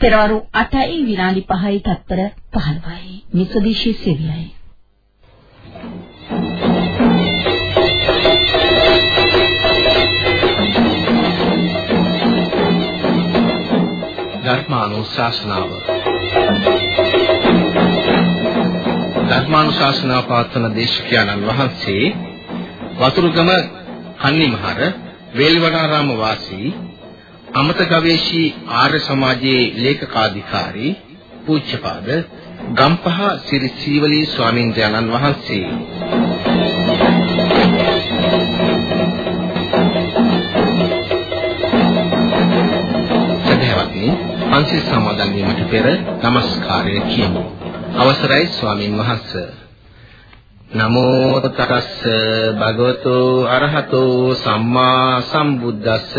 පෙරවරු 8යි විනාඩි 5යි තත්පර 15යි. මිසදිශී සෙවියයි. ධර්මානුශාසනාව ධර්මානුශාසනා පාත්වන දේශකයන්න් වහන්සේ වතුරුගම කන්නිමහර වේල්වනාරාම වාසී අමත ගවේෂී ආර්ය සමාජයේ ලේකකාධිකාරී පූජ්‍යපාද ගම්පහ සිරි සීවලී ස්වාමීන් වහන්සේ. සදහවත්නි පන්සිල් සමාදන් වීමට පෙර নমස්කාරය කියමු. අවසරයි ස්වාමින් වහන්සේ. නමෝ තස්ස භගවතු අරහතෝ සම්මා සම්බුද්දස්ස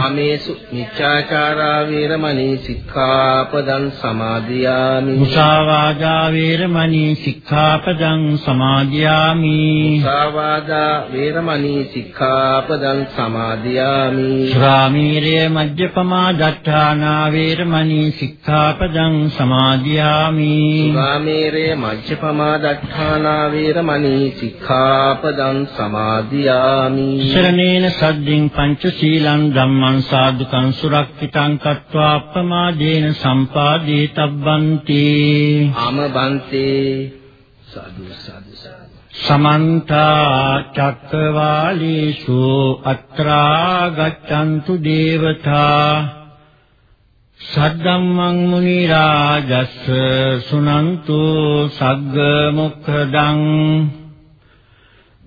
කාමේසු මිච්ඡාචාරා වේරමණී සික්ඛාපදං සමාදියාමි. මුසාවාදා වේරමණී සික්ඛාපදං සමාදියාමි. මුසාවාදා වේරමණී සික්ඛාපදං සමාදියාමි. ශ්‍රාමීරය මජ්ජපමා දත්තානා වේරමණී සික්ඛාපදං සමාදියාමි. ශ්‍රාමීරය මජ්ජපමා දත්තානා වේරමණී සික්ඛාපදං සමාදියාමි. ශරණේන සද්දින් පංචශීලං ධම්ම ධම්මං සාදුකං සුරක්ෂිතං කତ୍වා අප්පමාදේන සම්පාදී තබ්බන්ති. ආමබන්තේ. සාදු සාදු සමන්ත චක්කවාලීසු අත්‍රා ගච්ඡන්තු දේවතා. සද්දම්මං මුනි රාජස් සුනන්තු සග්ග මොක්ඛදං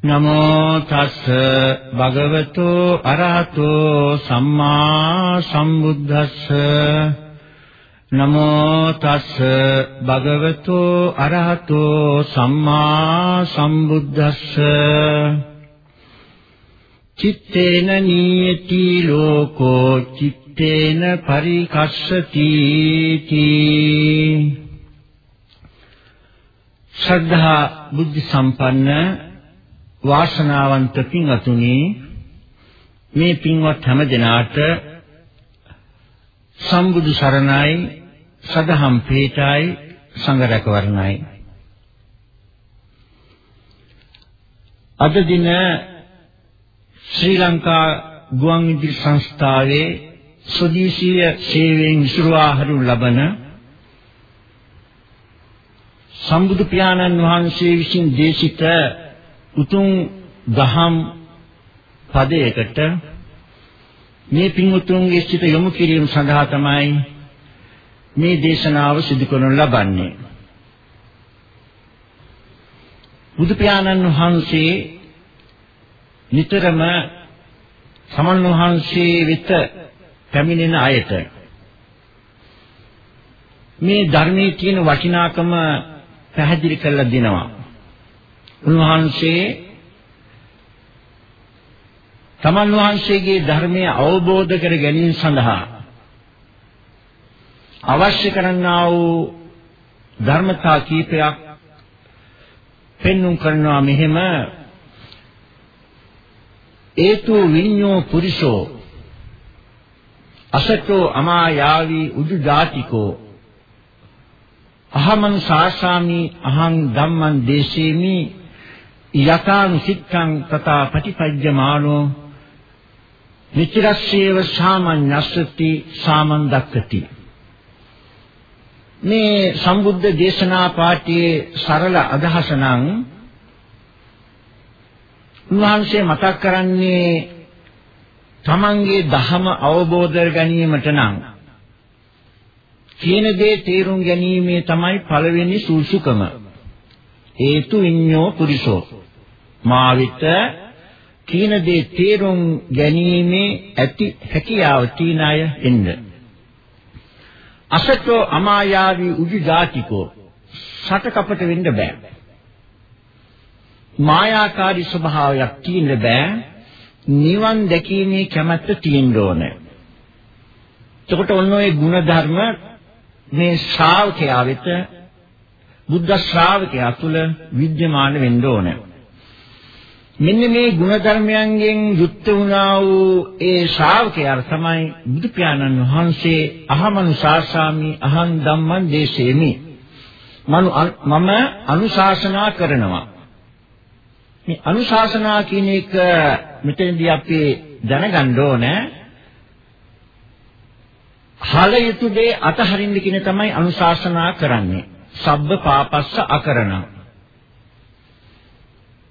නමෝ තස්ස භගවතු අරහතෝ සම්මා සම්බුද්දස්ස. නමෝ තස්ස භගවතු අරහතෝ සම්මා සම්බුද්දස්ස. චිත්තේන නීයති ලෝකෝ චිත්තේන පරිකස්සති තී. ශ්‍රද්ධා බුද්ධ සම්පන්න වාසනාවන්ත පින්වතුනි මේ පින්වත් හැම දිනාට සම්බුදු සරණයි සදහම් පිටයි සංඝ රැකවරණයි. අද දින ශ්‍රී ලංකා ගුවන් විදුලි සංස්ථාවේ ස්වදේශීය සේවයෙන් විසුරුවා හරු ලබන සම්බුදු පියාණන් වහන්සේ විසින් දේශිත උතුම් දහම් පදයකට මේ පින්වුතුන්ගේ සිත යොමු කිරීම සඳහා තමයි මේ දේශනාව සිදු කරනු ලබන්නේ. බුදු පියාණන් වහන්සේ නිතරම සමන් වහන්සේ වෙත පැමිණෙන අයට මේ ධර්මයේ තියෙන වටිනාකම පැහැදිලි කරලා දෙනවා. උන්වහන්සේ තමන් වහන්සේගේ ධර්මය අවබෝධ කර ගැනීම සඳහා අවශ්‍ය කරන්නා වූ ධර්මතා කීපයක් පෙන්눔 කරනවා මෙහෙම. ඒතු විඤ්ඤෝ පුරිසෝ අසතෝ අමායාවි උදු ජාතිකෝ අහමං සාසාමි අහං ධම්මං දේශේමි යතානු සිත්තං තථා පටිපජ්ජමානෝ නිචරස්සේව සාමඤ්ඤස්සති සාමන් දක්කති මේ සම්බුද්ධ දේශනා පාඨයේ සරල අදහස නම් උන්වහන්සේ මතක් කරන්නේ තමන්ගේ ධහම අවබෝධ කර ගැනීමට නම් කියන දේ තේරුම් ගැනීමේ තමයි පළවෙනි සූසුකම. හේතු විඤ්ඤෝ පුරිසෝ. මාවිත කියන දේ තේරුම් ගැනීමේ ඇති හැකියාව තියන අය එන්න. අසතෝ අමායාවි උජු ජාතිකෝ සටකපට වෙන්න බෑ. මායාකාරී ස්වභාවයක් තියෙන්න බෑ. නිවන් දැකීමේ කැමැත්ත තියෙන්න ඕනේ. එතකොට ඔන්න ඔය ගුණ ධර්ම මේ ශ්‍රාවකයා වෙත බුද්ධ ශ්‍රාවකයා තුළ විද්‍යමාන වෙන්න ඕනේ. මෙන්න මේ ගුණ ධර්මයන්ගෙන් යුක්ත වුණා වූ ඒ ශ්‍රාවකයා තමයි බුදු පියාණන් වහන්සේ අහමනු ශාසාමි අහං ධම්මං දේශේමි. මම අනුශාසනා කරනවා. මේ අනුශාසනා කියන එක මෙතනදී අපි දැනගන්න ඕනේ හල යුතු දේ අතහරින්න කියන තමයි අනුශාසනා කරන්නේ. සබ්බ පාපස්ස අකරණ.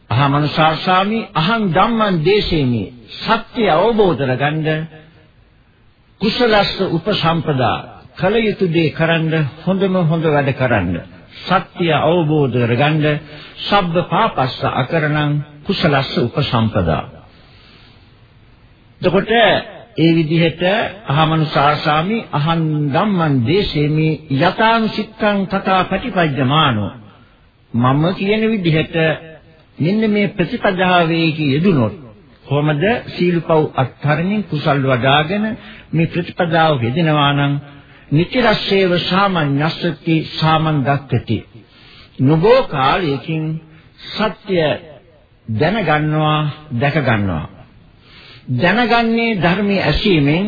අහමනුශාසාමි අහං ධම්මං දේශේමි. සත්‍ය අවබෝධ කරගන්න කුසලස්ස උපසම්පදා කල යුතු දේ කරන්න හොඳම හොඳ වැඩ කරන්න. සත්‍ය අවබෝධ කරගන්න සබ්බ පාපස්ස අකරණං කුසලස්ස උපසම්පදා. එතකොට ඒ විදිහට අහමනු සාසාමි අහං ධම්මං දේශේමි යතාං සිත්තං තථා පටිපජ්ජමානෝ. මම කියන විදිහට මෙන්න මේ ප්‍රතිපදාවේ යෙදුනොත් කොහොමද සීලපව් අත්හරින්න කුසල් වඩාගෙන මේ ප්‍රතිපදාව යෙදෙනවා නම්? නිතරස්සේව සාමඤ්ඤස්සති සාමන් දක්කති නොබෝ කාලයකින් සත්‍ය දැනගන්නවා දැක ගන්නවා. දැනගන්නේ ධර්මයේ ඇසීමෙන්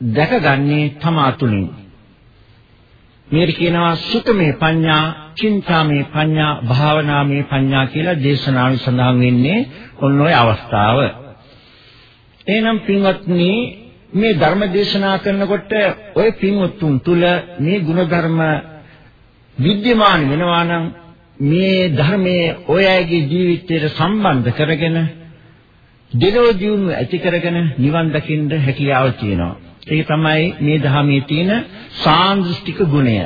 දැකගන්නේ තමා තුලින්. මේක කියනවා සුතමේ පඤ්ඤා, චින්තාමේ පඤ්ඤා, භාවනාමේ පඤ්ඤා කියලා දේශනාවල සඳහන් වෙන්නේ ඔන්න ඔය අවස්ථාව. එහෙනම් පින්වත්නි මේ ධර්ම දේශනා කරනකොට ඔය පින්වත්තුන් තුල මේ ಗುಣධර්ම විද්‍යමාන වෙනවා නම් මේ ධර්මයේ ඔය අයගේ ජීවිතයට සම්බන්ධ කරගෙන දෙලෝ ජීවුන ඇති කරගෙන නිවන් දකින්න හැකියාව තියෙනවා. ඒක තමයි මේ ධර්මයේ තියෙන සාන්දෘෂ්ටික ගුණය.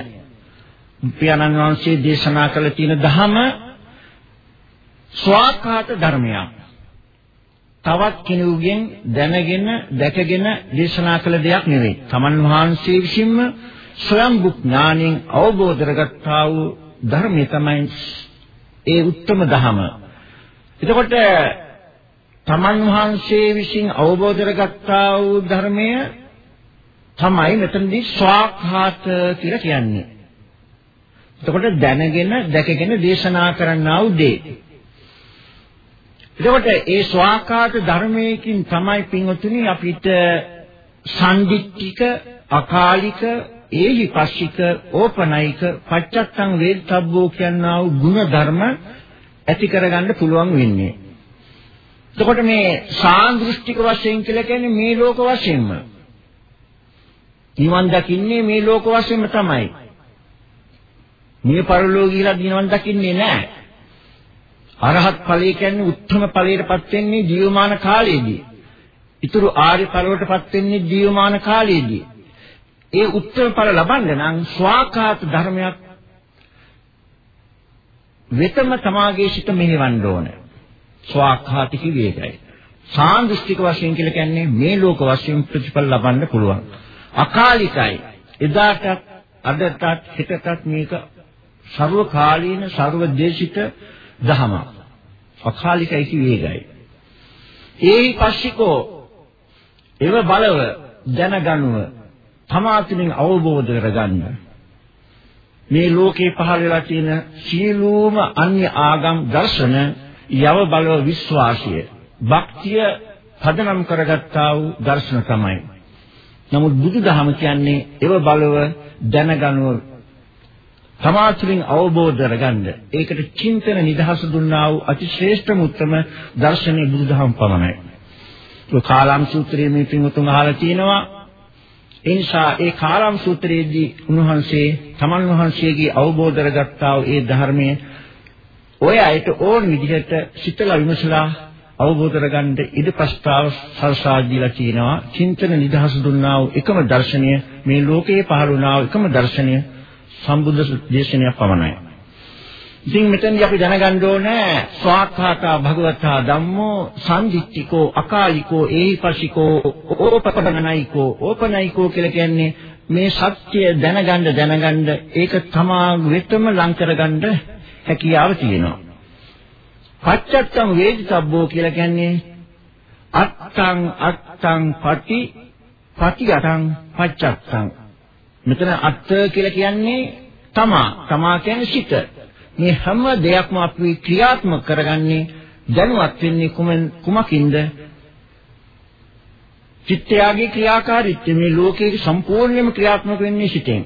පියාණන් වහන්සේ දේශනා කළ තියෙන ධම ස්වාකාත ධර්මයක්. තවත් කෙනෙකුගෙන් දැනගෙන දැකගෙන දේශනා කළ දෙයක් නෙවෙයි. තමන් වහන්සේ විසින්ම ස්වයං ඥාණයෙන් අවබෝධ කරගත්තා වූ ධර්මය තමයි ඒ උත්තම ධම. එතකොට තමන් වහන්සේ විසින් අවබෝධ කරගත්තා වූ ධර්මය තමයි මෙතනදී ස්වාඛාත කියලා කියන්නේ. එතකොට දැනගෙන දැකගෙන දේශනා කරන්නා වූ දේ. එතකොට ඒ ස්වාඛාත ධර්මයකින් තමයි පින්වතුනි අපිට සම්දිත්තික අකාලික ඒහිපස්සික ඕපනයික පච්චත්තං වේදතබ්බෝ කියනා වූ ගුණ ධර්ම ඇති කරගන්න පුළුවන් වෙන්නේ. එතකොට මේ සාන්දෘෂ්ටික වශයෙන් කියලා කියන්නේ මේ ලෝක වශයෙන්ම. නිවන් දකින්නේ මේ ලෝක වශයෙන්ම තමයි. මේ පරලෝක කියලා දිනවන් දකින්නේ නැහැ. අරහත් ඵලය කියන්නේ උත්තරම ඵලයටපත් වෙන්නේ ජීවමාන කාලයේදී. ඊතුරු ආර්ය ඵලවලටපත් වෙන්නේ ජීවමාන කාලයේදී. ඒ උත්තර ඵල ලබන්න නම් ස්වාකාත ධර්මයක් වෙතම තමාගේ සිත මෙහෙවන්න ඕන. ස්වාක්ඛාති කිව්වේ ඒකයි. සාන්දිෂ්ඨික වශයෙන් කියලා කියන්නේ මේ ලෝක වශයෙන් ප්‍රතිඵල ලබන්න පුළුවන්. අකාලිකයි. එදාටත් අදටත් හිතටත් මේක ਸਰවකාලීන ਸਰවදේශිත දහම. අකාලිකයි කිව්වේ ඒකයි. ඒහි පස්සිකෝ එව බලව දැනගනුව තමා තුළින් අවබෝධ කරගන්න මේ ලෝකේ පහළ වෙලා තියෙන සියලුම අන්‍ය ආගම් දර්ශන යව බලව විශ්වාසය භක්තිය පදනම් කරගත්තා වූ දර්ශන තමයි. නමුත් බුදුදහම කියන්නේ ඒව බලව දැනගනුව තමාතුලින් අවබෝධ කරගන්න. ඒකට චින්තන නිදහස දුන්නා වූ අතිශ්‍රේෂ්ඨම උත්තම දර්ශනේ බුදුදහම පමණයි. ඒ කාලාම් සූත්‍රයේ මේ පින්වතුන් අහලා තියෙනවා. ඒ නිසා ඒ කාලාම් සූත්‍රයේදී උන්වහන්සේ තමන් වහන්සේගේ අවබෝධ කරගත්තා වූ ඒ ධර්මයේ ඔය අයට ඕන විදිහට සිතලා විමසලා අවබෝධ කරගන්න ඉද ප්‍රස්තාව සල්සා දීලා තිනවා චින්තන නිදහස දුන්නා වූ එකම දර්ශනය මේ ලෝකයේ පහළ වුණා වූ එකම දර්ශනය සම්බුද්ධ දේශනයක් පමණයි. ඉතින් මෙතනදී අපි දැනගන්න ඕනේ ස්වාක්ඛාතා භගවතා ධම්මෝ සංදිත්තිකෝ අකාලිකෝ ඒහිපසිකෝ ඕපපදනයිකෝ ඕපනයිකෝ කියලා කියන්නේ මේ සත්‍ය දැනගන්න දැනගන්න ඒක තමා වෙතම ලං කරගන්න හැකියාව තියෙනවා. පච්චත්තම් වේදිතබ්බෝ කියලා කියන්නේ අත්තං අත්තං පටි පටිගතං පච්චත්තං. මෙතන අත්ත කියලා කියන්නේ තමා. තමා කියන්නේ සිත. මේ හැම දෙයක්ම අපි ක්‍රියාත්මක කරගන්නේ දැනුවත් වෙන්නේ කුමෙන් කුමකින්ද? චිත්තයාගේ ක්‍රියාකාරීත්වය. මේ ලෝකයේ සම්පූර්ණයෙන්ම ක්‍රියාත්මක වෙන්නේ සිතෙන්.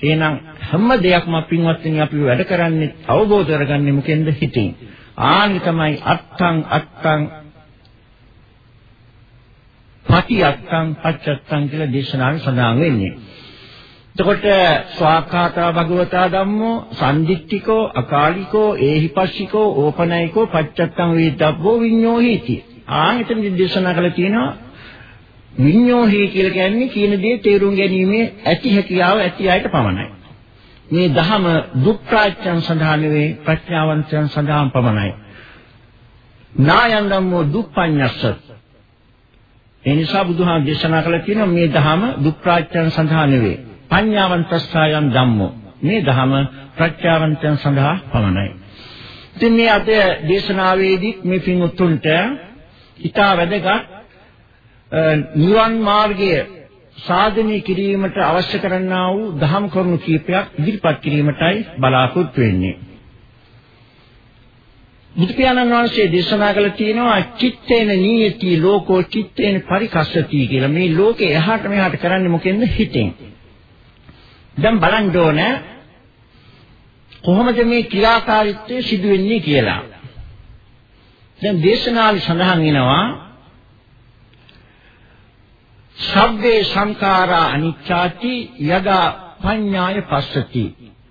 එහෙනම් හැම දෙයක්ම පින්වත්නි අපි වැඩ කරන්නේ අවබෝධ කරගන්නේ මොකෙන්ද හිතින් ආනි තමයි අත්තං අත්තං පටි අත්තං පච්චත්තං කියලා දේශනාවේ සඳහන් වෙන්නේ. එතකොට ස්වාඛාතා භගවතා ධම්මෝ සම්දිත්තිකෝ අකාලිකෝ ඒහිපස්සිකෝ ඕපනයිකෝ පච්චත්තං වේදබ්බෝ විඤ්ඤෝහීති. ආන් එතන දේශනා කළා තියෙනවා විඤ්ඤෝහී කියලා කියන්නේ කියන දේ තේරුම් ගැනීමේ ඇති හැකියාව ඇති අයට පමණයි. මේ ධහම දුක්ඛාච්ඡන් සඳහා නෙවෙයි ප්‍රඥාවන්තයන් සඳහා පමණයි. නායන් ධම්මෝ දුප්පඤ්ඤස්ස. ඒ නිසා බුදුහාම දේශනා කළ තියෙනවා මේ ධහම දුක්ඛාච්ඡන් සඳහා නෙවෙයි. පඤ්ඤාවන්තස්සයන් ධම්මෝ. මේ ධහම ප්‍රඥාවන්තයන් සඳහා පමණයි. ඉතින් මේ අද දේශනාවේදී මේ පින් උතුම්ට ඊට වැදගත් නිවන් මාර්ගය සාධනය කිරීමට අවශ්‍ය කරන්නා වූ දහම් කරුණු කීපයක් ඉදිරිපත් කිරීමටයි බලාපොරොත්තු වෙන්නේ. බුදු පියාණන් වහන්සේ දේශනා කළ තියෙනවා චිත්තේන නීයති ලෝකෝ චිත්තේන පරිකස්සති කියලා. මේ ලෝකේ එහාට මෙහාට කරන්නේ මොකෙන්ද? හිතෙන්. දැන් බලන්න ඕන කොහොමද මේ ක්‍රියාකාරීත්වය සිදු වෙන්නේ කියලා. දැන් දේශනාවේ සඳහන් වෙනවා සබ්බේ සංඛාරා අනිච්චාති යදා පඤ්ඤාය පස්සති.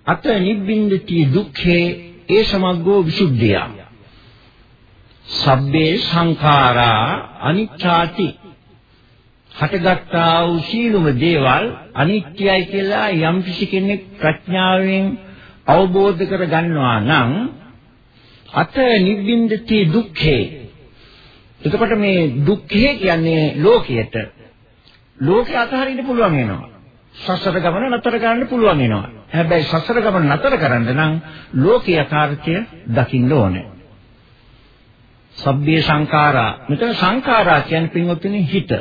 අත නිබ්බින්දති දුක්ඛේ ඒ සමග්ගෝ විසුද්ධිය. සබ්බේ සංඛාරා අනිච්චාති හටගත්තා වූ සීලුම දේවල් අනිත්‍යයි කියලා යම් කිසි කෙනෙක් ප්‍රඥාවෙන් අවබෝධ කර ගන්නවා නම් අත නිබ්බින්දති දුක්ඛේ. එතකොට මේ දුක්ඛේ කියන්නේ ලෝකයට ලෝකේ අතහරින්න පුළුවන් වෙනවා. සසර ගමන නතර කරන්න පුළුවන් වෙනවා. හැබැයි සසර ගමන නතර කරන්න නම් ලෝකේ යථාර්ථය දකින්න ඕනේ. සබ්බේ සංඛාරා. මෙතන සංඛාරා කියන්නේ පින්වත්නි හිත.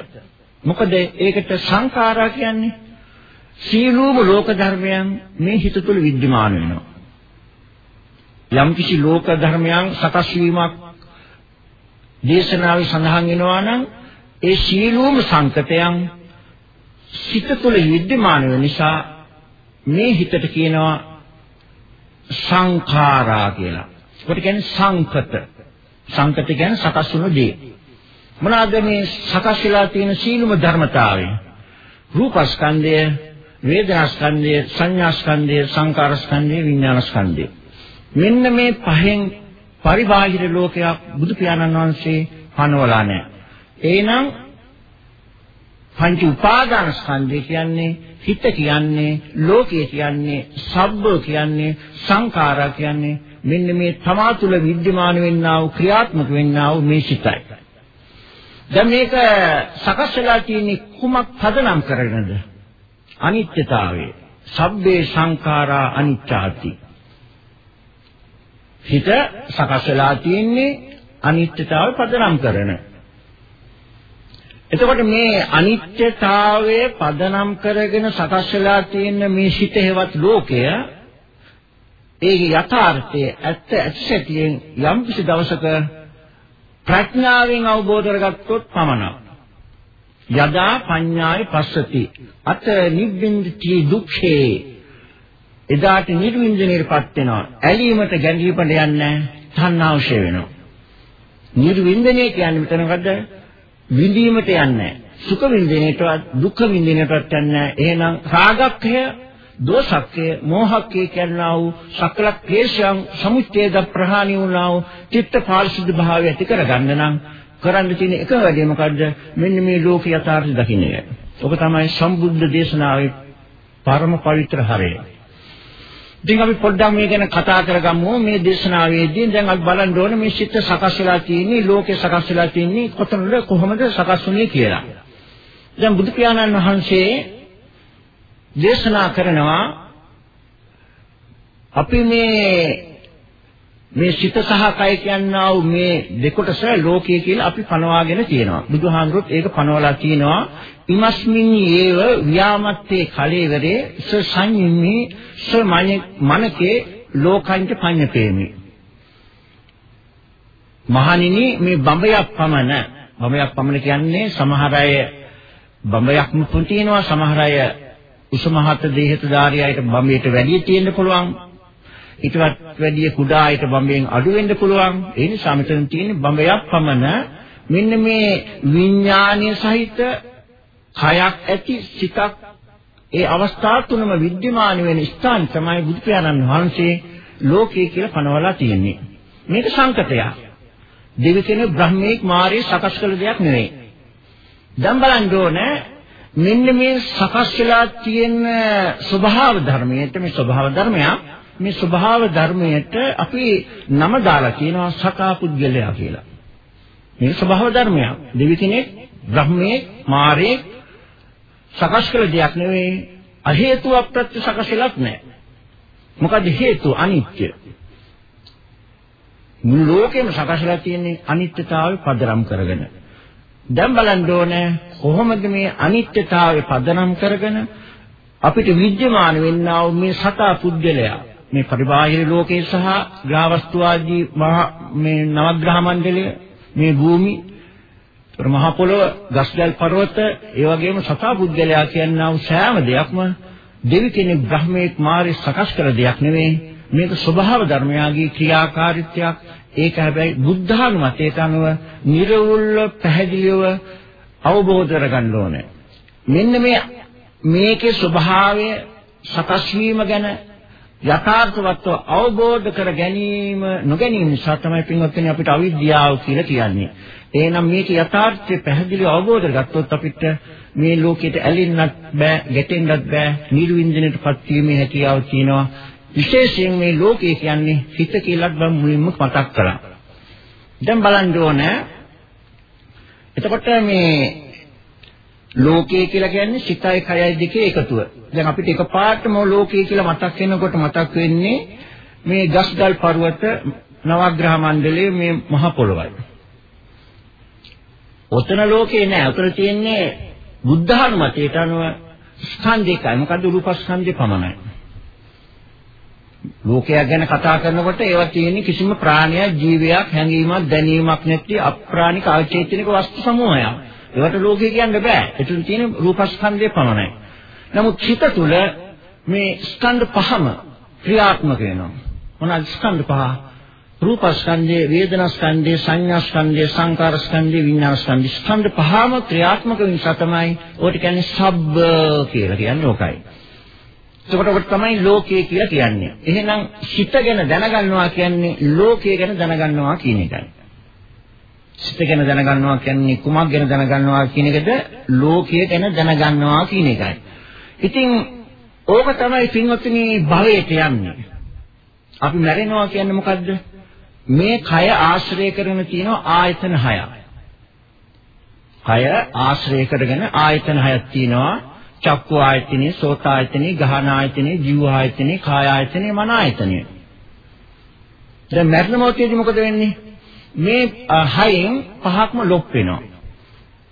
මොකද ඒකට සංඛාරා කියන්නේ සීලූම ලෝක ධර්මයන් මේ හිත තුළ विद्यमान වෙනවා. යම්කිසි ලෝක ධර්මයන් සකස් වීමක් දේශනාවේ සඳහන් වෙනවා නම් ඒ සීලූම සංකතයන් සිත තුළ විද්‍යමාන වෙන නිසා මේ හිතට කියනවා සංඛාරා කියලා. ඒකට කියන්නේ සංකත. සංකත කියන්නේ සකස් වුණු දේ. මොනවාද මේ සකස් වෙලා තියෙන සීලම ධර්මතාවය? රූපස්කන්ධය, වේදනාස්කන්ධය, සංඥාස්කන්ධය, සංකාරස්කන්ධය, විඥානස්කන්ධය. මෙන්න මේ පහෙන් පරිබාහිර ලෝකයක් බුදු පියාණන් වහන්සේ පනවලා නැහැ. එහෙනම් පංච උපාදාන ස්කන්ධය කියන්නේ හිත කියන්නේ ලෝකය කියන්නේ සබ්බ කියන්නේ සංඛාරා කියන්නේ මෙන්න මේ තමා තුළ විද්‍යමාන වෙන්නා වූ ක්‍රියාත්මක වෙන්නා වූ මේ සිතයි. දැන් මේක සකස් වෙලා තියෙන්නේ කුමක් පදනම් කරගෙනද? අනිත්‍යතාවය. සබ්බේ සංඛාරා අනිච්චාති. හිත සකස් වෙලා තියෙන්නේ අනිත්‍යතාවය පදනම් කරන. එතකොට මේ අනිත්‍යතාවය පදනම් කරගෙන සකස් වෙලා තියෙන මේ සිත හේවත් ලෝකය ඒකේ යථාර්ථය ඇත්ත ඇත්තටියෙන් යම් කිසි දවසක ප්‍රඥාවෙන් අවබෝධ කරගත්තොත් පමණක් යදා පඤ්ඤාය පස්සති. අත නිබ්බින්දති දුක්ඛේ. එදාට නිර්වින්දනයටපත් වෙනවා. ඇලීමට ගැඹීමට යන්නේ තණ්හාවශය වෙනවා. නිර්වින්දනය කියන්නේ මෙතන මොකද්ද? විඳීමට යන්නේ සුඛ විඳිනේටවත් දුක්ඛ විඳිනේටවත් යන්නේ එහෙනම් රාගක්ඛය දෝෂක්ඛය මෝහක්ඛය කියනවා වූ සකල ක්ලේශයන් සමුච්ඡේද ප්‍රහාණි වුණා වූ චිත්ත පාරිශුද්ධ භාවය ඇති කරගන්න නම් කරන්න තියෙන එක වැඩේ මොකද්ද මෙන්න මේ ලෝක යථාර්ථය දකින්න එක. ඔබ තමයි සම්බුද්ධ දේශනාවේ පරම පවිත්‍ර හරය. ඉතින් අපි පොඩ්ඩක් මේ ගැන කතා කරගමු මේ දේශනාවේදී දැන් අපි බලන්න ඕනේ මේ චිත්ත සකස් වෙලා තියෙන්නේ ලෝකේ සකස් වෙලා තියෙන්නේ කොතනද කොහොමද සකස් වුනේ කියලා. දැන් බුදු පියාණන් වහන්සේ දේශනා කරනවා අපි මේ මේ සිත සහ කය කියනා වූ මේ දෙකොටස ලෝකය කියලා අපි පනවාගෙන තියෙනවා. බුදුහාමුදුරුවෝ ඒක පනවලා තියෙනවා. ඉමස්මින් යේව ව්‍යාමත්තේ කලේවරේ ස සංයුම්මි ස මනකේ ලෝකංච පඤ්ඤපේමි. මහණෙනි මේ බඹයක් පමණ බඹයක් පමණ කියන්නේ සමහර අය බඹයක්ම පුතිනවා සමහර අය උසමහත් දේහතදාරියයිට බඹයට වැඩි තියෙන්න පුළුවන් ඊටවත් වැඩි කුඩා අයට බඹෙන් අඩු වෙන්න පුළුවන්. ඒ නිසා මෙතන තියෙන්නේ බඹයක් පමණ මෙන්න මේ විඥානීය සහිත කයක් ඇති සිතක් ඒ අවස්ථා තුනම विद्यमान වෙන ස්ථාන තමයි බුදු පියාණන් වහන්සේ ලෝකයේ කියලා පනවලා තියෙන්නේ. මේක සංකතයක්. දෙවි කෙනෙක් බ්‍රහ්මීක් මාරේ සකස් කළ දෙයක් නෙවෙයි. දැන් බලන්න ඕනේ මෙන්න මේ සකස් වෙලා තියෙන ස්වභාව ධර්මයට මේ ස්වභාව ධර්මයක් මේ ස්වභාව ධර්මයට අපි නම දාලා කියනවා සකා පුද්ගලයා කියලා. මේ ස්වභාව ධර්මයක්. දෙවි කෙනෙක්, බ්‍රහ්මයේ, මාරේ සකස් කළ දෙයක් නෙවෙයි. අ හේතු අප්‍රත්‍ය සකසලක් නැහැ. මොකද හේතු අනිත්‍ය. මුළු ලෝකෙම සකසලා තියෙන්නේ අනිත්‍යතාවය පදනම් කරගෙන. දැන් බලන්න ඕනේ කොහොමද මේ අනිත්‍යතාවය පදනම් කරගෙන අපිට විද්‍යමාන වෙන්නා වූ මේ සතා පුද්ගලයා මේ පරිබාහිර ලෝකයේ සහ ග්‍රහවස්තු ආදී මේ නවග්‍රහ මණ්ඩලය මේ භූමි මහ පොළොව ගස්ගල් පර්වත ඒ වගේම සතා පුද්ගලයා කියනා වූ සෑම දෙයක්ම දෙවි කෙනෙක් බ්‍රහ්මයක් මාරි සකස් කළ දෙයක් නෙවෙයි. මේක ස්වභාව ධර්මයාගේ ක්‍රියාකාරීත්වයක්. ඒක හැබැයි බුද්ධානුමතයට අනුව නිර්වුල්ව පැහැදිලිව අවබෝධ කරගන්න ඕනේ. මෙන්න මේ මේකේ ස්වභාවය සකස් වීම ගැන යථාර්ථවත්ව අවබෝධ කර ගැනීම නොගැනීම නිසා තමයි පින්වත්නි අපිට අවිද්‍යාව කියලා කියන්නේ. එහෙනම් මේක යථාර්ථය පැහැදිලිව අවබෝධ කරගත්තොත් අපිට මේ ලෝකෙට ඇලෙන්නත් බෑ, ගැටෙන්නත් බෑ, නිර්වින්දනයටපත් වීමේ හැකියාව තියෙනවා. විශේෂයෙන් මේ ලෝකය කියන්නේ හිත කියලා බම් මුලින්ම මතක් කරා. දැන් බලන්න ඕනේ. එතකොට මේ ලෝකය කියලා කියන්නේ සිතයි කයයි දෙකේ එකතුව. දැන් අපිට එකපාරටම ලෝකය කියලා මතක් වෙනකොට මතක් වෙන්නේ මේ ගස්ගල් පර්වත නවග්‍රහ මණ්ඩලයේ මේ මහ පොළොවයි. ඔතන ලෝකේ නෑ. ඔතන තියෙන්නේ බුද්ධානුමතයට අනුව ස්කන්ධයකයි. මොකද්ද රූපස්කන්ධය පමණයි. ලෝකයක් ගැන කතා කරනකොට ඒවා තියෙන්නේ කිසිම ප්‍රාණයක් ජීවයක් හැඟීමක් දැනීමක් නැති අප්‍රාණික අවචේතනික වස්තු සමූහයක්. ඒවට ලෝකේ කියන්න බෑ. එතන තියෙන රූපස්කන්ධය පමණයි. නමුත් චිත තුල මේ ස්කන්ධ පහම ක්‍රියාත්මක වෙනවා. මොනවාද ස්කන්ධ පහ? රූපස්කන්ධය, වේදනාස්කන්ධය, සංඥාස්කන්ධය, සංකාරස්කන්ධය, විඤ්ඤාණස්කන්ධය. ස්කන්ධ පහම ක්‍රියාත්මක වෙන නිසා තමයි ඕකට කියන්නේ සබ්බ කියලා කියන්නේ ඕකයි. එතකොට ඔකට තමයි ලෝකය කියලා කියන්නේ. එහෙනම් සිත ගැන දැනගන්නවා කියන්නේ ලෝකය ගැන දැනගන්නවා කියන එකයි. සිත ගැන දැනගන්නවා කියන්නේ කුමක් ගැන දැනගන්නවා කියන එකද ලෝකය ගැන දැනගන්නවා කියන එකයි. ඉතින් ඕක තමයි පින්වත්නි භවයට යන්නේ. අපි මැරෙනවා කියන්නේ මොකද්ද? මේ කය ආශ්‍රය කරගෙන තියෙන ආයතන හයක්. කය ආශ්‍රය කරගෙන ආයතන හයක් තියෙනවා. චක්කු ආයතනෙ, සෝත ආයතනෙ, ගහන ආයතනෙ, ජීව ආයතනෙ, කාය ආයතනෙ, මන ආයතනෙ. දැන් මරණ මොහොතේදී මොකද වෙන්නේ? මේ හයෙන් පහක්ම ලොප් වෙනවා.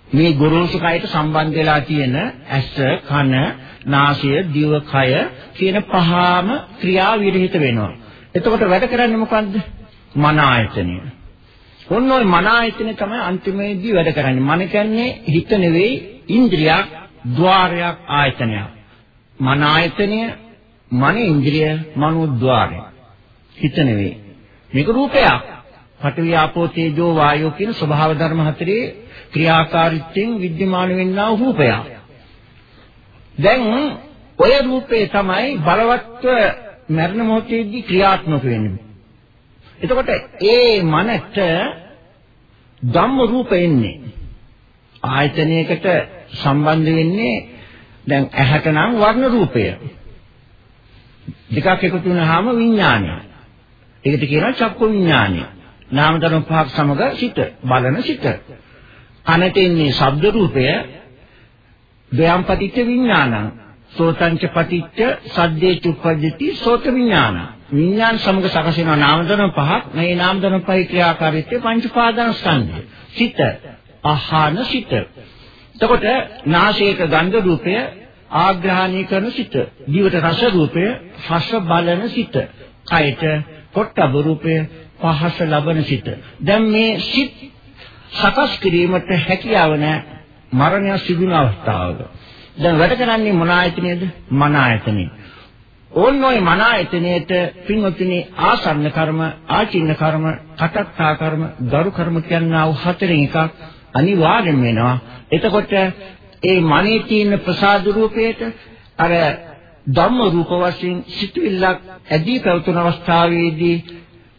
මේ ගොරෝසු කයට සම්බන්ධ වෙලා තියෙන ඇස, කන, නාසය, දිව, කය කියන පහම ක්‍රියා විරහිත වෙනවා. එතකොට වැඩ කරන්නේ මොකද්ද? මන ආයතනය. ඔන්න ඔය මන ආයතනය තමයි අන්තිමේදී වැඩ කරන්නේ. මන කියන්නේ හිත නෙවෙයි ඉන්ද්‍රියක් ద్వාරයක් ආයතනයක්. මන ආයතනය, මන ඉන්ද්‍රිය, මනෝද්්වාරය. හිත නෙවෙයි. මේක රූපයක්. පඨවි ආපෝ තේජෝ වායෝ කියන ස්වභාව ධර්ම හතරේ ක්‍රියාකාරීත්වයෙන් විද්‍යමාන වෙන්නා වූ රූපයක්. දැන් ඔය රූපේ තමයි බලවත්ව මරණ මොහොතේදී ක්‍රියාත්මක වෙන්නේ. එතකොට ඒ මනට ධම්ම රූප එන්නේ. ආයතනයකට සම්බන්ධ වෙන්නේ දැන් ඇහැට නම් වර්ණ රූපය. දෙකක් එකතු වුණාම විඥානය. ඒකට කියනවා චක්කු විඥානය. නාම ධර්ම පහක් සමග සිත බලන සිත. කනට එන්නේ ශබ්ද රූපය. දයම් පටිච්ච විඥානං. සෝතංච පටිච්ච සද්දේ චුප්පජ්ජති සෝත විඥාන. විඥාන සමග සකස් වෙන නාම ධර්ම පහක්. මේ නාම ධර්ම පහේ ක්‍රියාකාරීත්වය පංච පාදන ස්කන්ධය. සිත, අහන සිත. එතකොට නාසයක ගන්ධ රූපය ආග්‍රහණය කරන සිත. දිවට රස රූපය රස බලන සිත. කයට පොට්ටබ රූපය පහස ලබන සිත. දැන් මේ සිත් සකස් කිරීමට හැකියාව නැහැ මරණය සිදුන අවස්ථාවක. දැන් වැඩ කරන්නේ මොන ආයතනයේද? මන ආයතනෙ. ඕන් ඔය මන ආයතනයේට පින්වත්නි ආසන්න කර්ම, ආචින්න කර්ම, කටත්තා කර්ම, ගරු කර්ම කියනා වූ හතරෙන් එකක් අනිවාර්යෙන් වෙනවා. එතකොට ඒ මනේ තියෙන ප්‍රසාද රූපයට අර ධම්ම රූප වශයෙන් සිතුවිල්ලක් ඇදී පැවතුන අවස්ථාවේදී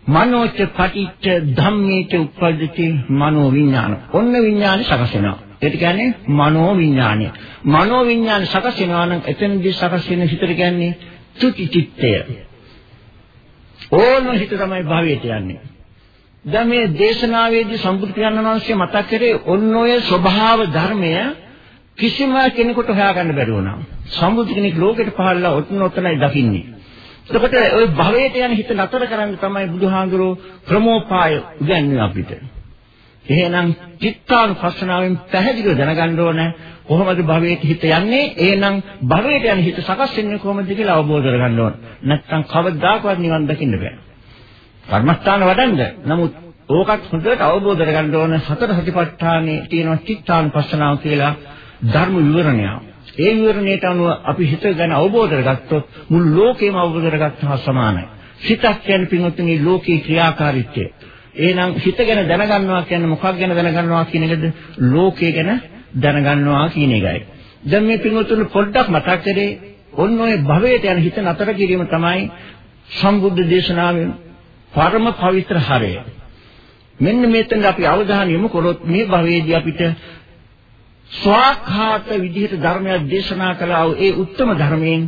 මනෝච පටිච්ච ධම්මේච උප්පජ්ජති මනෝ විඥාන. ඔන්න විඥාන සකස් වෙනවා. ඒක කියන්නේ මනෝ විඥානය. මනෝ විඥාන සකස් වෙනවා නම් එතනදී සකස් වෙන හිතට කියන්නේ චුති චිත්තය. ඕන හිත තමයි භාවයට යන්නේ. දැන් මේ දේශනාවේදී සම්බුදු පියාණන් වහන්සේ මතක් කරේ ඔන්න ඔය ස්වභාව ධර්මය කිසිම කෙනෙකුට හොයාගන්න බැරි වුණා. සම්බුදු කෙනෙක් ලෝකෙට පහළලා ඔතන ඔතනයි දකින්නේ. එතකොට ওই භවයට යන හිත නතර කරන්න තමයි බුදුහාඳුරෝ ක්‍රමෝපාය උගන්වන්නේ අපිට. එහෙනම් චිත්තානුපස්සනාවෙන් පැහැදිලිව දැනගන්න ඕනේ කොහොමද භවයට හිත යන්නේ? එහෙනම් භවයට යන හිත සකස් වෙන්නේ කොහොමද කියලා අවබෝධ කරගන්න ඕන. නැත්නම් කවදාකවත් නිවන් දකින්න බෑ. කර්මස්ථාන වඩන්න. නමුත් ඕකත් හොඳට අවබෝධ කරගන්න ඕන හතර සතිපට්ඨානේ තියෙන චිත්තානුපස්සනාව කියලා ධර්ම විවරණය. ඒ විවරණයට අනුව අපි හිත ගැන අවබෝධ කරගත්තොත් මුළු ලෝකෙම අවබෝධ කරගත්තා සමානයි. සිතක් කියන්නේ පින්වත්නි ලෝකේ ක්‍රියාකාරීත්වය. එහෙනම් හිත ගැන දැනගන්නවා කියන්නේ මොකක් ගැන දැනගන්නවා කියන එකද? ලෝකය ගැන දැනගන්නවා කියන එකයි. දැන් මේ පින්වත්නි පොඩ්ඩක් මතක් කරේ ඔන්න ඔය භවයට යන හිත නතර කිරීම තමයි සම්බුද්ධ දේශනාවෙන් පරම පවිත්‍ර හරය. මෙන්න මෙතන අපි අවධානය යොමු කරොත් මේ භවයේදී අපිට ස්වාඛාත විදිහට ධර්මයක් දේශනා කළා වූ ඒ උත්තම ධර්මයෙන්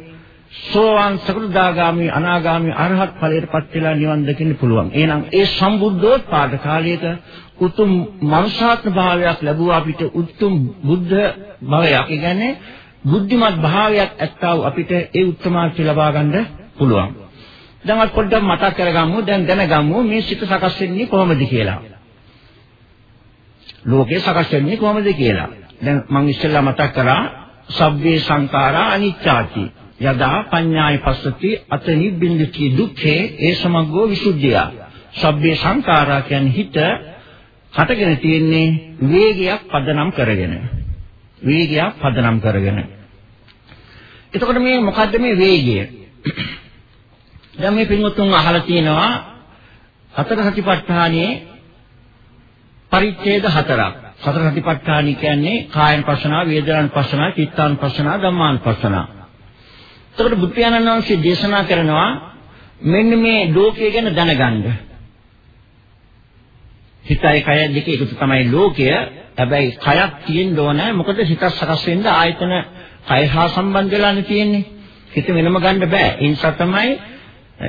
සෝවාන් සකෘදාගාමි අනාගාමි අරහත් ඵලයටපත් වෙලා නිවන් දකින්න පුළුවන්. එහෙනම් ඒ සම්බුද්ධෝත්පාද කාලයක උතුම් මනුෂ්‍යාත්ම භාවයක් ලැබුවා අපිට උතුම් බුද්ධ භවයක්. ඒ කියන්නේ බුද්ධිමත් භාවයක් ඇත්තා වූ අපිට ඒ උත්තමාර්ථය ලබා ගන්න පුළුවන්. දැන් අපි පොඩ්ඩක් මතක් කරගමු දැන් දැනගමු මේ සිත සකස් වෙන්නේ කොහොමද කියලා. ලෝකේ සකස් වෙන්නේ කොහොමද කියලා. දැන් මම ඉස්සෙල්ලා මතක් කරා සබ්බේ සංඛාරා අනිච්චාති. යදා පඤ්ඤාය පස්සති අත නිබ්බින්දති දුක්ඛේ ඒ සමග්ගෝ විසුද්ධිය. සබ්බේ සංඛාරා කියන්නේ හිත හටගෙන තියෙන්නේ වේගයක් පදනම් කරගෙන. වේගයක් පදනම් කරගෙන. එතකොට මේ මොකද්ද මේ වේගය? දැන් මේ පින්වත්තුන් අහලා තියෙනවා හතර සතිපට්ඨානයේ පරිච්ඡේද හතරක්. සතර සතිපට්ඨාන කියන්නේ කායන පස්සනා, වේදනාන පස්සනා, චිත්තාන පස්සනා, ධම්මාන පස්සනා. එතකොට බුද්ධ ඥානන් වහන්සේ දේශනා කරනවා මෙන්න මේ ලෝකය ගැන දැනගන්න. හිතයි කය දෙක එකතු තමයි ලෝකය. හැබැයි කයක් තියෙන්න ඕන මොකද හිත සකස් වෙන්න ආයතන කය හා සම්බන්ධ වෙලානේ තියෙන්නේ. හිත වෙනම ගන්න බෑ. ඒ නිසා තමයි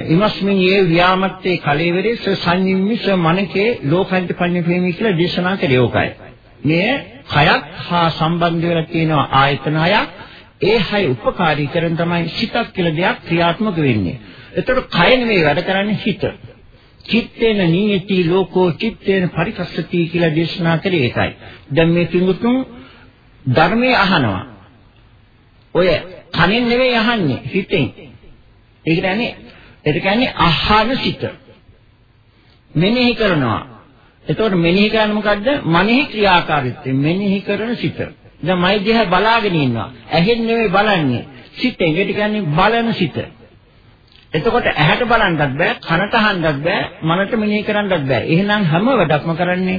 ඉමස්මින් යේ ව්‍යාමත්තේ කලෙවරේ ස සංනිම්මිස මනකේ ලෝකන්ත පඤ්ඤපේමි කියලා දේශනා කළේ ඕකයි. මේ කයක් හා සම්බන්ධ වෙලා තියෙන ආයතන හයක් ඒ හය උපකාරී කරන් තමයි සිතක් කියලා දෙයක් ක්‍රියාත්මක වෙන්නේ. එතකොට කය නෙමෙයි වැඩ කරන්නේ හිත. චිත්තේන නීයති ලෝකෝ චිත්තේන පරිකස්සති කියලා දේශනා කළේ ඒකයි. දැන් මේ පිඟුතුන් ධර්මයේ අහනවා. ඔය කනෙන් නෙවෙයි අහන්නේ හිතෙන්. ඒ කියන්නේ ඒ කියන්නේ අහන සිත. මෙනෙහි කරනවා. එතකොට මෙනෙහි කරන්නේ මොකද්ද? මනෙහි ක්‍රියාකාරීත්වය. මෙනෙහි කරන සිත. දැන් මයි දිහා බලාගෙන ඉන්නවා. ඇහෙන් නෙවෙයි බලන්නේ. සිතෙන්. ඒක කියන්නේ බලන සිත. එතකොට ඇහැට බලන්නත් බෑ, කනට අහන්නත් බෑ, මනට මෙනෙහි කරන්නත් බෑ. එහෙනම් හැම වැඩක්ම කරන්නේ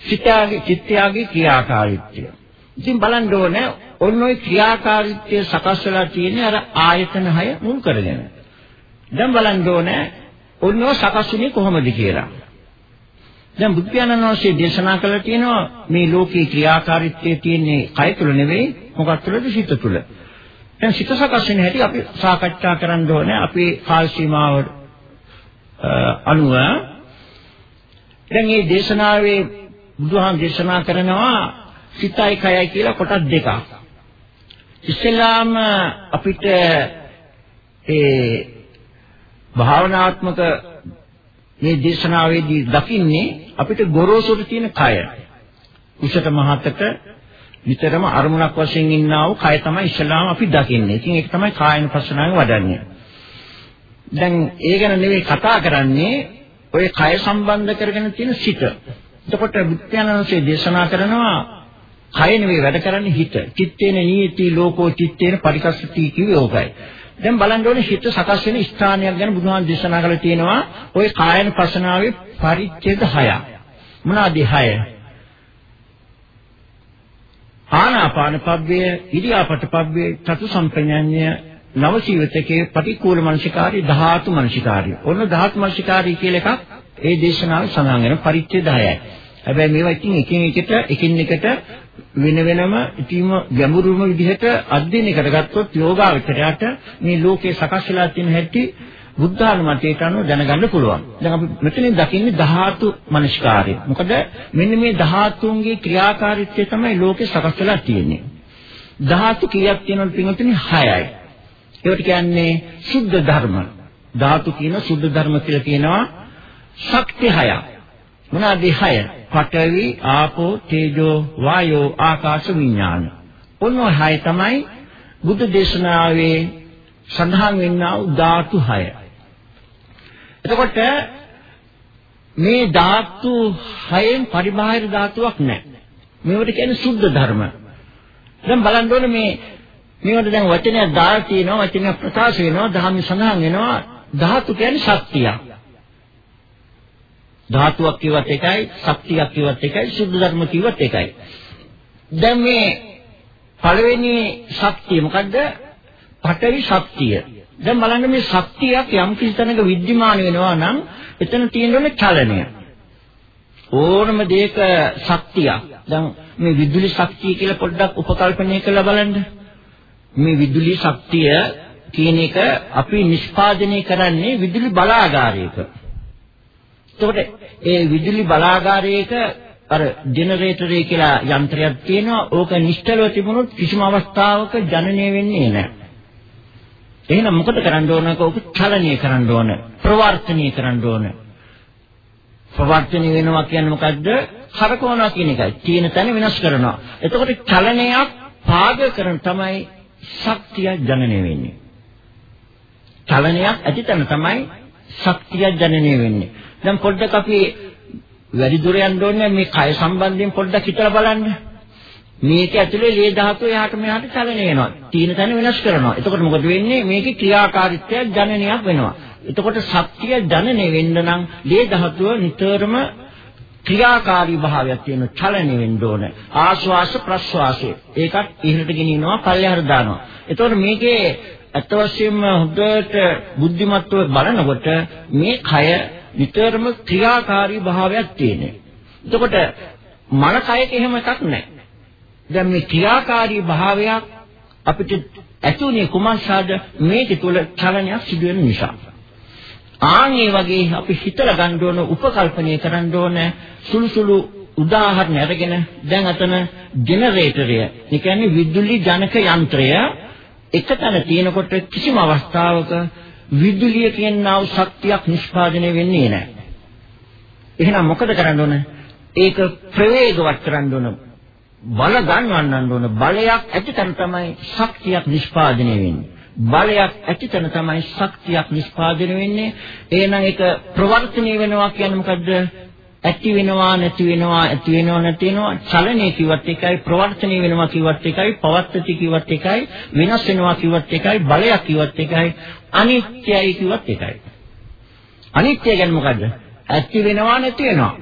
සිතයාගේ චිත්තයාගේ ක්‍රියාකාරීත්වය. ඉතින් බලන්න ඕනේ ඔන්න ඔය ක්‍රියාකාරීත්වය සකස් වෙලා තියෙන්නේ අර ආයතන 6 මුල් කරගෙන. දැන් බලන්න ඕනේ ඔන්න ඔය සකස් වෙන්නේ කොහොමද කියලා. දැන් බුද්ධ ඥානන වහන්සේ දේශනා කළා තියෙනවා මේ ලෝකේ ක්‍රියාකාරීත්වයේ තියෙන්නේ කය තුල නෙවෙයි මොකක් තුලද සිත තුල. දැන් සිත සකස් වෙන හැටි අපි සාකච්ඡා කරන්න ඕනේ අපේ කාල සීමාව අනුව. දැන් මේ දේශනාවේ බුදුහාම දේශනා කරනවා සිතයි කයයි කියලා කොටස් දෙකක්. ඉස්ලාම අපිට ඒ භාවනාත්මක මේ දේශනාවේදී දකින්නේ අපිට ගොරෝසුට තියෙන කය. උසට මහතට නිතරම අරමුණක් වශයෙන් ඉන්නා වූ කය තමයි ඉස්ලාම අපි දකින්නේ. ඉතින් ඒක තමයි කායන පස්සනාවෙන් වඩන්නේ. දැන් ඒ ගැන නෙවෙයි කතා කරන්නේ ඔය කය සම්බන්ධ කරගෙන තියෙන සිත. එතකොට බුද්ධානන්සේ දේශනා කරනවා කය නෙවෙයි වැඩ කරන්නේ හිත. චිත්තේන නීති ලෝකෝ චිත්තේන පරිකස්සති කිව්වේ ඕකයි. දැන් බලන්න ඕනේ හිත සකස් වෙන ස්ථානයක් ගැන බුදුහාම දේශනා කරලා තියෙනවා. ওই කායන පසනාවේ පරිච්ඡේද 6ක්. මොනවාද 6? ආනාපාන පබ්බය, ඉරියාපත පබ්බය, චතු සම්පඤ්ඤය, නව ජීවිතකේ පටික්කුල මනසිකාරී ධාතු මනසිකාරී. ඔන්න ධාතු මනසිකාරී කියලා එකක් ඒ දේශනාවේ සඳහන් වෙන පරිච්ඡේද 6යි. හැබැයි මේවා ඉතින් එකින් එකට එකින් එකට වෙන වෙනම ඉතිම ගැඹුරුම විදිහට අධ්‍යයනය කරගත්තොත් යෝගාවචරයට මේ ලෝකේ සකස් වෙලා තියෙන හැටි බුද්ධානුමතයට අනුව දැනගන්න පුළුවන්. දැන් අපි මෙතනින් දකින්නේ ධාතු මනස්කාරය. මොකද මෙන්න මේ ධාතුන්ගේ ක්‍රියාකාරීත්වය තමයි ලෝකේ සකස් වෙලා තියෙන්නේ. ධාතු කීයක් තියෙනවද පින්වතුනි 6යි. ඒකට කියන්නේ සුද්ධ ධර්ම. ධාතු කියන සුද්ධ ධර්ම කියලා කියනවා ශක්ති 6ක්. මොනවාද 6? පඨවි, ආපෝ, තේජෝ, වායෝ, ආකාශ විඥාන. ඔන්න ඔය හය තමයි බුද්ධ දේශනාවේ සඳහන් වෙන්නා වූ ධාතු හය. එතකොට මේ ධාතු හයෙන් පරිබාහිර ධාතුවක් නැහැ. මේවට කියන්නේ සුද්ධ ධර්ම. දැන් බලන්න ඕනේ මේ මේවට දැන් වචනයක් දාලා තියෙනවා වචනයක් ප්‍රකාශ වෙනවා ධර්ම සඳහන් වෙනවා ධාතු කියන්නේ ශක්තියක්. ධාතුවක් කිව්වත් එකයි, ශක්තියක් කිව්වත් එකයි, සුද්ධ ධර්ම කිව්වත් එකයි. දැන් මේ පළවෙනි ශක්තිය මොකද්ද? පඨවි ශක්තිය. දැන් බලන්න මේ ශක්තියක් යම් කිසි තැනක विद्यमान වෙනවා නම් එතන තියෙන්නේ චලනය. ඕනම දෙයක ශක්තියක්. දැන් මේ විදුලි ශක්තිය කියලා පොඩ්ඩක් උපකල්පනය කරලා බලන්න. මේ විදුලි ශක්තිය කියන එක අපි නිෂ්පාදනය කරන්නේ විදුලි බලාගාරයක. එතකොට ඒ විදුලි බලාගාරයක අර ජෙනරේටරේ කියලා යන්ත්‍රයක් තියෙනවා. ඕක නිශ්චලව තිබුණොත් කිසිම අවස්ථාවක ජනනය වෙන්නේ නැහැ. එහෙනම් මොකද කරන්න ඕන? ඕක චලනීය කරන්න ඕන. ප්‍රවර්තනීය කරන්න ඕන. ප්‍රවර්තනීය වෙනවා කියන්නේ මොකද්ද? කරකවනවා කියන එකයි. තියෙන තැන වෙනස් කරනවා. එතකොට චලනයක් පාග කරන තමයි ශක්තිය ජනනය වෙන්නේ. චලනයක් ඇති තැන තමයි ශක්තිය ජනනය වෙන්නේ. දැන් පොඩ්ඩක් අපි වැඩි දුර යන්න ඕනේ මේ කය සම්බන්ධයෙන් පොඩ්ඩක් හිතලා බලන්න. මේක ඇතුලේ ලේ ධාතුව එහාට මෙහාට චලනය වෙනවා. තීන තැන වෙනස් කරනවා. එතකොට මොකද වෙන්නේ? මේකේ ක්‍රියාකාරීත්වය ජනනයක් වෙනවා. එතකොට ශක්තිය ජනනය වෙන්න නම් ලේ ධාතුව නිතරම ක්‍රියාකාරී භාවයක් තියෙන චලනය වෙන්න ඕන. ආශ්වාස ප්‍රශ්වාසය. ඒකත් ඉහළට ගෙනියනවා, පල්ලෙහාට දානවා. එතකොට මේකේ අත වශයෙන්ම හොඳට බුද්ධිමත්ව බලනකොට මේ කය නිතරම ක්‍රියාකාරී භාවයක් තියෙනවා. එතකොට මන කයක එහෙම එකක් නැහැ. දැන් මේ ක්‍රියාකාරී භාවයක් අපිට ඇතුණේ කුමස්සාද මේක තුල චලනයක් සිදු වෙන නිසා. ආන් ඒ වගේ අපි හිතලා ගන්න ඕන උපකල්පනය කරන්න ඕන සුළු සුළු උදාහරණ අරගෙන දැන් අතන ජෙනරේටරය, ඒ කියන්නේ විදුලි ජනක යන්ත්‍රය එකතැන තියෙනකොට කිසිම අවස්ථාවක විදුලිය කියනා වූ ශක්තියක් නිෂ්පාදනය වෙන්නේ නැහැ. එහෙනම් මොකද කරන්න ඕන? ඒක ප්‍රවේගවත් කරන්න ඕන. බල ගන්නවන්නන්න ඕන. බලයක් ඇතිතන තමයි ශක්තියක් නිෂ්පාදනය වෙන්නේ. බලයක් ඇතිතන තමයි ශක්තියක් නිෂ්පාදනය වෙන්නේ. එහෙනම් ඒක ප්‍රවර්තනය වෙනවා කියන්නේ මොකද්ද? ඇති වෙනවා නැති වෙනවා ඇති වෙනවා නැති වෙනවා. චලනය කිව්වත් එකයි ප්‍රවර්තනය වෙනවා කිව්වත් එකයි පවත්තති කිව්වත් එකයි වෙනස් වෙනවා කිව්වත් එකයි බලයක් කිව්වත් එකයි අනිත්‍යයි කිව්වත් එකයි. අනිත්‍ය කියන්නේ මොකද්ද? ඇති වෙනවා නැති වෙනවා.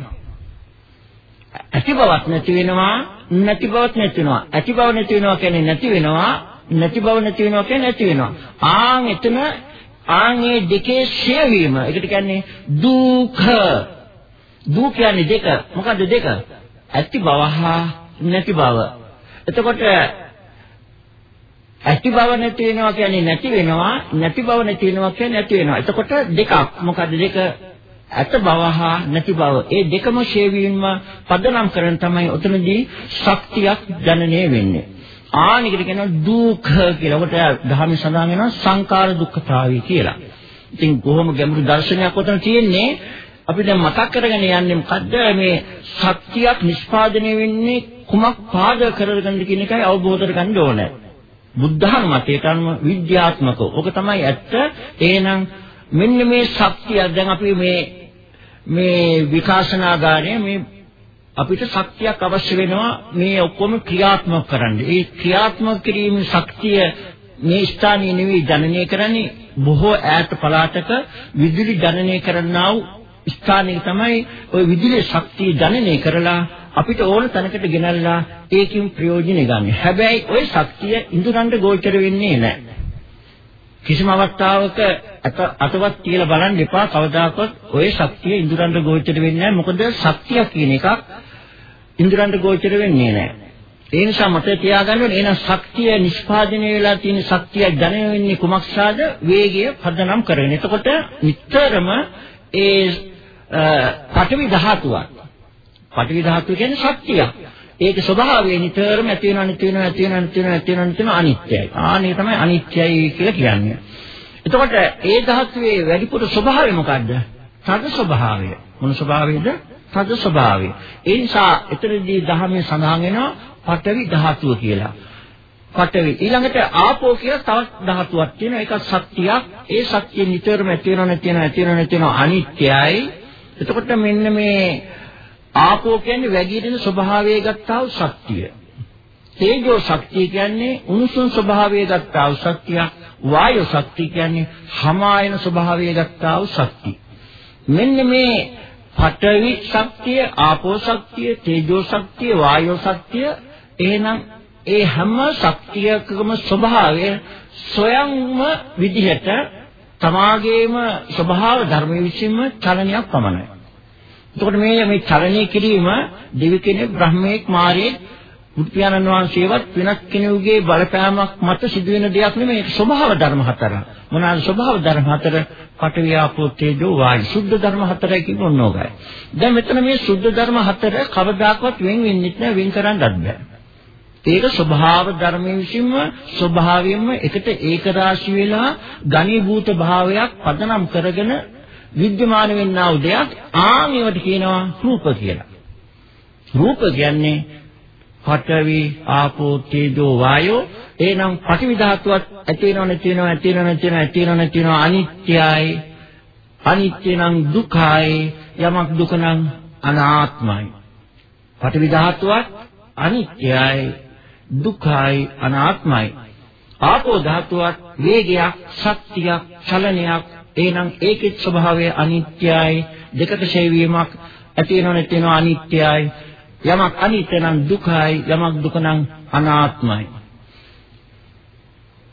ඇති බවක් නැති වෙනවා නැති බවක් නැති වෙනවා. ඇති බව නැති වෙනවා කියන්නේ නැති වෙනවා නැති බව නැති වෙනවා කියන්නේ නැති වෙනවා. ආන් එතන ආන් මේ දෙකේ ෂේ වීම ඒකට කියන්නේ දුක්ඛ දූ කියන්නේ දෙක. මොකද්ද දෙක? ඇති බව හා නැති බව. එතකොට ඇති බව නැති වෙනවා කියන්නේ නැති වෙනවා, නැති බව නැති වෙනවා කියන්නේ නැති වෙනවා. එතකොට දෙකක්. මොකද්ද දෙක? ඇත බව හා නැති බව. ඒ දෙකම ෂේවීම පදනම් කරන තමයි උතනදී ශක්තියක් ජනනය වෙන්නේ. ආනිකට කියනවා දුක්ඛ කියලා. කොට ධර්ම සඳහන් වෙනවා සංකාර දුක්ඛතාවය කියලා. ඉතින් කොහොම ගැඹුරු දර්ශනයක් උතන තියෙන්නේ අපි දැන් මතක් කරගෙන යන්නේ මොකද්ද මේ ශක්තියක් නිෂ්පාදනය වෙන්නේ කුමක් පාදක කරගෙනද කියන එකයි අවබෝධ කරගන්න ඕනේ. බුද්ධහන මතයට අනුව විද්‍යාත්මකව. ඕක තමයි ඇත්ත. එහෙනම් මෙන්න මේ ශක්තිය දැන් අපි මේ මේ විකාශනාගාරයේ මේ අපිට ශක්තියක් අවශ්‍ය වෙනවා මේ ඔක්කොම ක්‍රියාත්මක කරන්න. ඒ ක්‍රියාත්මක කිරීමේ ශක්තිය මේ ස්ථානයේ නෙවෙයි ජනනය කරන්නේ බොහෝ ඈත පළාතක විදුලි ජනනය කරන්නා වූ ස්ථානයක තමයි ওই විදුලිය ශක්තිය ජනනය කරලා අපිට ඕන තැනකට ගෙනල්ලා ඒකින් ප්‍රයෝජනෙ ගන්න. හැබැයි ওই ශක්තිය ඉඳුරන්ට ගෝචර වෙන්නේ නැහැ. කිසිම අවස්ථාවක අතවත් කියලා බලන්න එපා කවදාකවත් ওই ශක්තිය ඉඳුරන්ට ගෝචර වෙන්නේ නැහැ. මොකද ශක්තිය කියන එකක් ඉඳුරන්ට ගෝචර වෙන්නේ නැහැ. ඒ නිසා මතක තියාගන්න ඕනේ එහෙනම් ශක්තිය නිෂ්පාදනය වෙලා තියෙන ශක්තිය ජනනය වෙන්නේ කුමක්සාද? වේගය පදනම් කරගෙන. එතකොට නිතරම ඒ පඨවි ධාතුවක්. පඨවි ධාතුව කියන්නේ ශක්තියක්. ඒකේ ස්වභාවය නිතරම ඇති වෙනවා නැති වෙනවා ඇති වෙනවා නැති වෙනවා ඇති වෙනවා නැති වෙනවා අනිත්‍යයි. ආනේ තමයි අනිත්‍යයි කියලා කියන්නේ. එතකොට ඒ ධාතුවේ වැඩිපුර ස්වභාවය මොකද්ද? තද ස්වභාවය. මොන ස්වභාවයද? තද ස්වභාවය. ඒ නිසා එතනදී ධර්මයේ සඳහන් වෙනවා පඨවි ධාතුව කියලා. පඨවි ඊළඟට ආපෝ කියලා තවත් ධාතුවක් තියෙනවා ඒකත් ශක්තියක් ඒ ශක්තිය නිතරම ඇති වෙනව නැති වෙනව ඇති වෙනව නැති වෙනව අනිත්‍යයි එතකොට මෙන්න මේ ආපෝ කියන්නේ වැగిරෙන ස්වභාවය ගත්තා වූ ශක්තිය. තේජෝ ශක්තිය කියන්නේ උණුසුම් ස්වභාවය ගත්තා වූ ශක්තිය. වායෝ ශක්තිය කියන්නේ හමායන ස්වභාවය ගත්තා වූ ශක්තිය. මෙන්න මේ පඨවි ශක්තිය, ආපෝ ශක්තිය, තේජෝ ශක්තිය, වායෝ ශක්තිය එහෙනම් ඒ හැම ශක්තියකම ස්වභාවය ස්වයංම විදිහට තමාගේම ස්වභාව ධර්ම විශ්ීම චලනයක් පමණයි. එතකොට මේ මේ චලනය කිරීම දෙවි කෙනෙක් බ්‍රහ්මෙක් මාරයෙක් බුදු පියාණන් වහන්සේවත් වෙනත් කෙනෙකුගේ බලපෑමක් මත සිදුවෙන දෙයක් නෙමෙයි ඒක ස්වභාව ධර්ම හතර. මොනවාද ස්වභාව ධර්ම හතර? පඨවි ආපෝ තේජෝ වායු. සුද්ධ ධර්ම හතරයි කියන්නේ ඕනෝගයි. දැන් මෙතන මේ සුද්ධ ධර්ම හතර කවදාකවත් වෙන් වෙන්නේ නැහැ වෙන් කරන්නත් බෑ. ඒක ස්වභාව ධර්මයේ විසින්ම ස්වභාවයෙන්ම එකට ඒක රාශි වෙලා ඝනීභූත භාවයක් පදනම් කරගෙන විද්‍යමාන වෙන්නා වූ දෙයක් ආමියට කියනවා රූප කියලා. රූප කියන්නේ පඨවි ආපෝ තේජෝ වායෝ. එනම් පඨවි ධාතුවත් ඇති වෙනව නැති වෙනව ඇති වෙනව නැති වෙනව ඇති වෙනව නැති වෙනව අනිත්‍යයි. අනිත්‍ය නම් දුකයි. යමක් දුක නම් අනාත්මයි. පඨවි ධාතුවත් අනිත්‍යයි. දුක්ඛයි අනාත්මයි. ආපෝ ධාතුවක් වේගයක්, ශක්තියක්, චලනයක්. එහෙනම් ඒකේ ස්වභාවය අනිත්‍යයි. දෙකට ඡේවීමක් ඇති වෙනව නැති වෙනව අනිත්‍යයි. යමක් අනිත්‍ය නම් දුකයි, යමක් දුක නම් අනාත්මයි.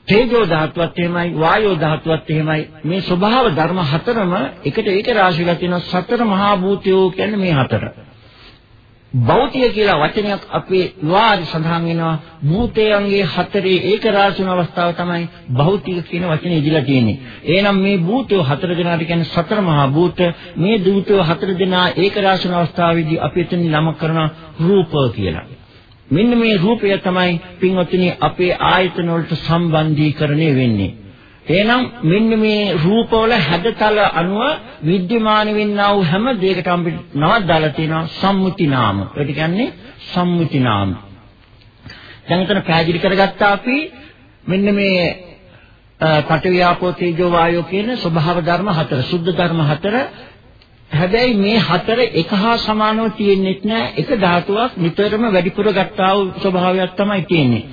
තේජෝ ධාතුවත් එහෙමයි වායෝ ධාතුවත් එහෙමයි මේ ස්වභාව ධර්ම හතරම එකට ඒක රාශියලා තියෙන සතර මහා භූතයෝ කියන්නේ මේ හතර. භෞතික කියලා වචනයක් අපේ වාරි සඳහන් වෙනවා භූතයන්ගේ හතරේ ඒක රාශින අවස්ථාව තමයි භෞතික කියන වචනේ ඉදිලා තියෙන්නේ. එහෙනම් මේ භූතයෝ හතර දෙනාට කියන්නේ සතර මහා භූත මේ භූතයෝ හතර දෙනා ඒක රාශින අවස්ථාවේදී අපි එතන නම කරන රූප කියලා. මෙන්න මේ රූපය තමයි පින්වත්නි අපේ ආයතන වලට සම්බන්ධීකරණය වෙන්නේ. එහෙනම් මෙන්න මේ රූපවල හැඩතල අනුව විද්‍යමාන වෙන්නා වූ හැම දෙයකටම අපිට නමක් දාලා තියෙනවා සම්මුති නාම. ඒක කියන්නේ සම්මුති නාම. දැන් එතන පැහැදිලි කරගත්තා අපි මෙන්න මේ පඨවි තේජෝ වායෝ කියන ස්වභාව ධර්ම හතර, සුද්ධ ධර්ම හතර හැබැයි මේ හතර එක හා සමානව තියෙන්නේ නැහැ. එක ධාතුවක් නිතරම වැඩිපුර ගත්තා වූ ස්වභාවයක් තමයි තියෙන්නේ.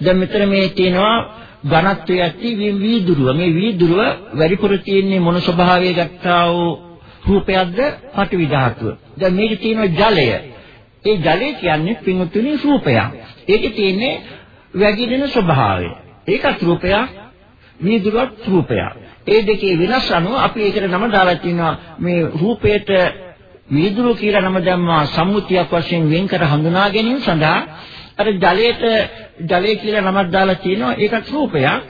දැන් මෙතන මේ තියෙනවා ඝනත්වයේ ඇති වීදුරුව. මේ වීදුරුව වැඩිපුර තියෙන්නේ මොන ස්වභාවයේ ගත්තා වූ රූපයක්ද? පඨවි ධාතුව. දැන් මේකේ තියෙනවා ජලය. ඒ ජලය කියන්නේ පින්තුණි රූපයක්. ඒකේ තියෙන්නේ වැగిරෙන ස්වභාවය. ඒකත් රූපයක්, වීදුරුවත් රූපයක්. ඒ දෙකේ වෙනස් අනුව අපි ඒකට නම දාලා තිනවා මේ රූපයට වීදුරු කියලා නම දැම්මා සම්මුතියක් වශයෙන් වෙන් කර හඳුනා ගැනීම සඳහා අර ජලයට ජලය කියලා නමක් දාලා තිනවා ඒකත් රූපයක්